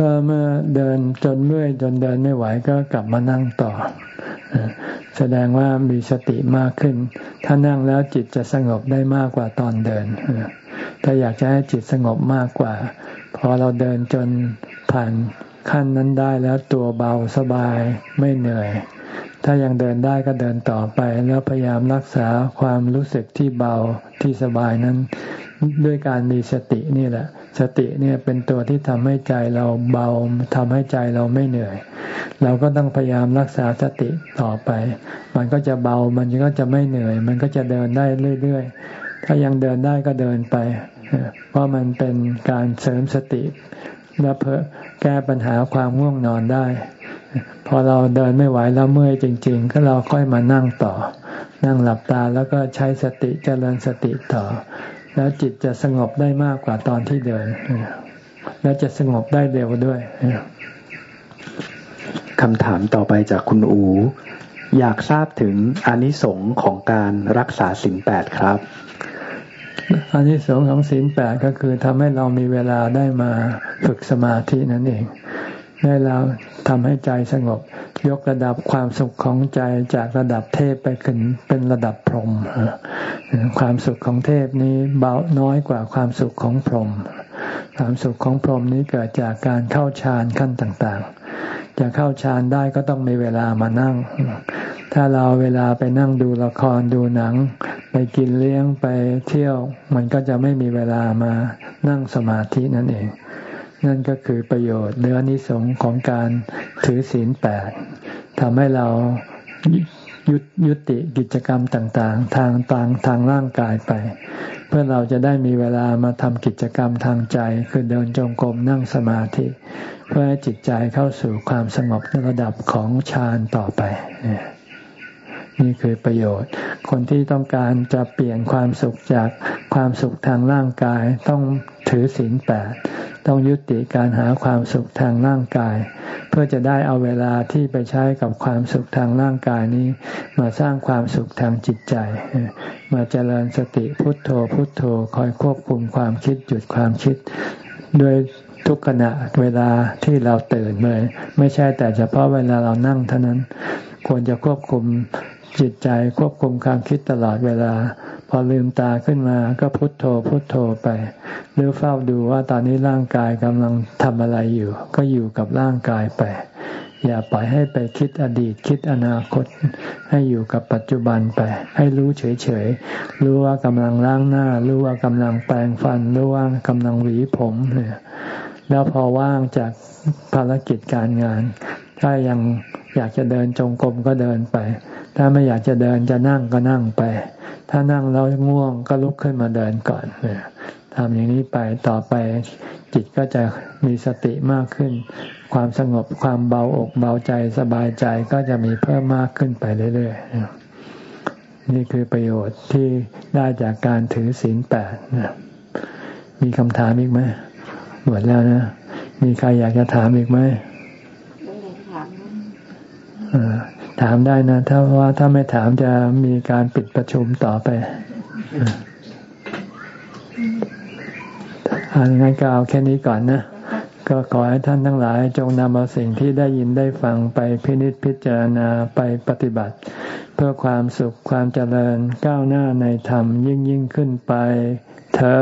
ก็เมื่อเดินจนเมื่อยจนเดินไม่ไหวก็กลับมานั่งต่อ แสดงว่ามีสติมากขึ้น ถ้านั่งแล้วจิตจะสงบได้มากกว่าตอนเดิน ถ้าอยากจะให้จิตสงบมากกว่า พอเราเดินจนผ่านขั้นนั้นได้แล้วตัวเบาสบายไม่เหนื่อย ถ้ายังเดินได้ก็เดินต่อไปแล้วพยายามรักษาความรู้สึกที่เบาที่สบายนั้น ด้วยการมีสตินี่แหละ สติเนี่ยเป็นตัวที่ทำให้ใจเราเบาทำให้ใจเราไม่เหนื่อย เราก็ต้องพยายามรักษาสติต่อไป มันก็จะเบามันก็จะไม่เหนื่อย มันก็จะเดินได้เรื่อยๆ ถ้ายังเดินได้ก็เดินไป เพราะมันเป็นการเสริมสติ และเพื่อแก้ปัญหาความง่วงนอนได้ พอเราเดินไม่ไหวแล้วเมื่อยจริง ๆ ก็เราค่อยมานั่งต่อ นั่งหลับตาแล้วก็ใช้สติเจริญสติต่อ แล้วจิตจะสงบได้มากกว่าตอนที่เดิน และจะสงบได้เร็วด้วยคำถามต่อไปจากคุณอู อยากทราบถึงอนิสงค์ของการรักษาสิ่งแปดครับอนิสงค์ของศีลแปดก็คือทำให้เรามีเวลาได้มาฝึกสมาธินั่นเอง ได้แล้วทำให้ใจสงบ ยกระดับความสุขของใจจากระดับเทพไปขึ้นเป็นระดับพรหมความสุขของเทพนี้เบาน้อยกว่าความสุขของพรหมความสุขของพรหมนี้เกิดจากการเข้าฌานขั้นต่างๆ จะเข้าฌานได้ก็ต้องมีเวลามานั่ง ถ้าเราเวลาไปนั่งดูละครดูหนัง ไปกินเลี้ยงไปเที่ยว มันก็จะไม่มีเวลามานั่งสมาธินั่นเอง นั่นก็คือประโยชน์หรืออนิสงของการถือศีลแปดทำให้เรายุยุติกิจกรรมต่างๆ ทางต่างทางร่างกายไป เพื่อเราจะได้มีเวลามาทำกิจกรรมทางใจ คือเดินจงกรมนั่งสมาธิ เพื่อให้จิตใจเข้าสู่ความสงบในระดับของฌานต่อไป นี่คือประโยชน์ คนที่ต้องการจะเปลี่ยนความสุขจากความสุขทางร่างกายต้องถือศีลแปด ต้องยุติการหาความสุขทางร่างกาย เพื่อจะได้เอาเวลาที่ไปใช้กับความสุขทางร่างกายนี้ มาสร้างความสุขทางจิตใจ มาเจริญสติพุทโธพุทโธคอยควบคุมความคิดหยุดความคิดด้วยทุกขณะเวลาที่เราตื่นเลย ไม่ใช่แต่เฉพาะเวลาเรานั่งเท่านั้น ควรจะควบคุมจิตใจควบคุมความคิดตลอดเวลา พอลืมตาขึ้นมาก็พุทโธพุทโธไป หรือเฝ้าดูว่าตอนนี้ร่างกายกำลังทำอะไรอยู่ ก็อยู่กับร่างกายไป อย่าปล่อยให้ไปคิดอดีตคิดอนาคต ให้อยู่กับปัจจุบันไป ให้รู้เฉยๆ รู้ว่ากำลังล้างหน้า รู้ว่ากำลังแปรงฟัน รู้ว่ากำลังหวีผมเนี่ยแล้วพอว่างจากภารกิจการงาน ถ้ายังอยากจะเดินจงกรมก็เดินไป ถ้าไม่อยากจะเดินจะนั่งก็นั่งไป ถ้านั่งแล้วง่วงก็ลุกขึ้นมาเดินก่อนทำอย่างนี้ไปต่อไปจิตก็จะมีสติมากขึ้น ความสงบความเบาอกเบาใจสบายใจก็จะมีเพิ่มมากขึ้นไปเรื่อยๆนี่คือประโยชน์ที่ได้จากการถือศีลแปดมีคำถามอีกไหมหมดแล้วนะ มีใครอยากจะถามอีกไหม ถามได้นะ ถ้าว่าถ้าไม่ถามจะมีการปิดประชุมต่อไปอันงั้นก็เอาแค่นี้ก่อนนะ ก็ขอให้ท่านทั้งหลาย จงนำเอาสิ่งที่ได้ยินได้ฟังไปพินิจพิจารณาไปปฏิบัติ เพื่อความสุขความเจริญก้าวหน้าในธรรมยิ่งยิ่งขึ้นไป เธอ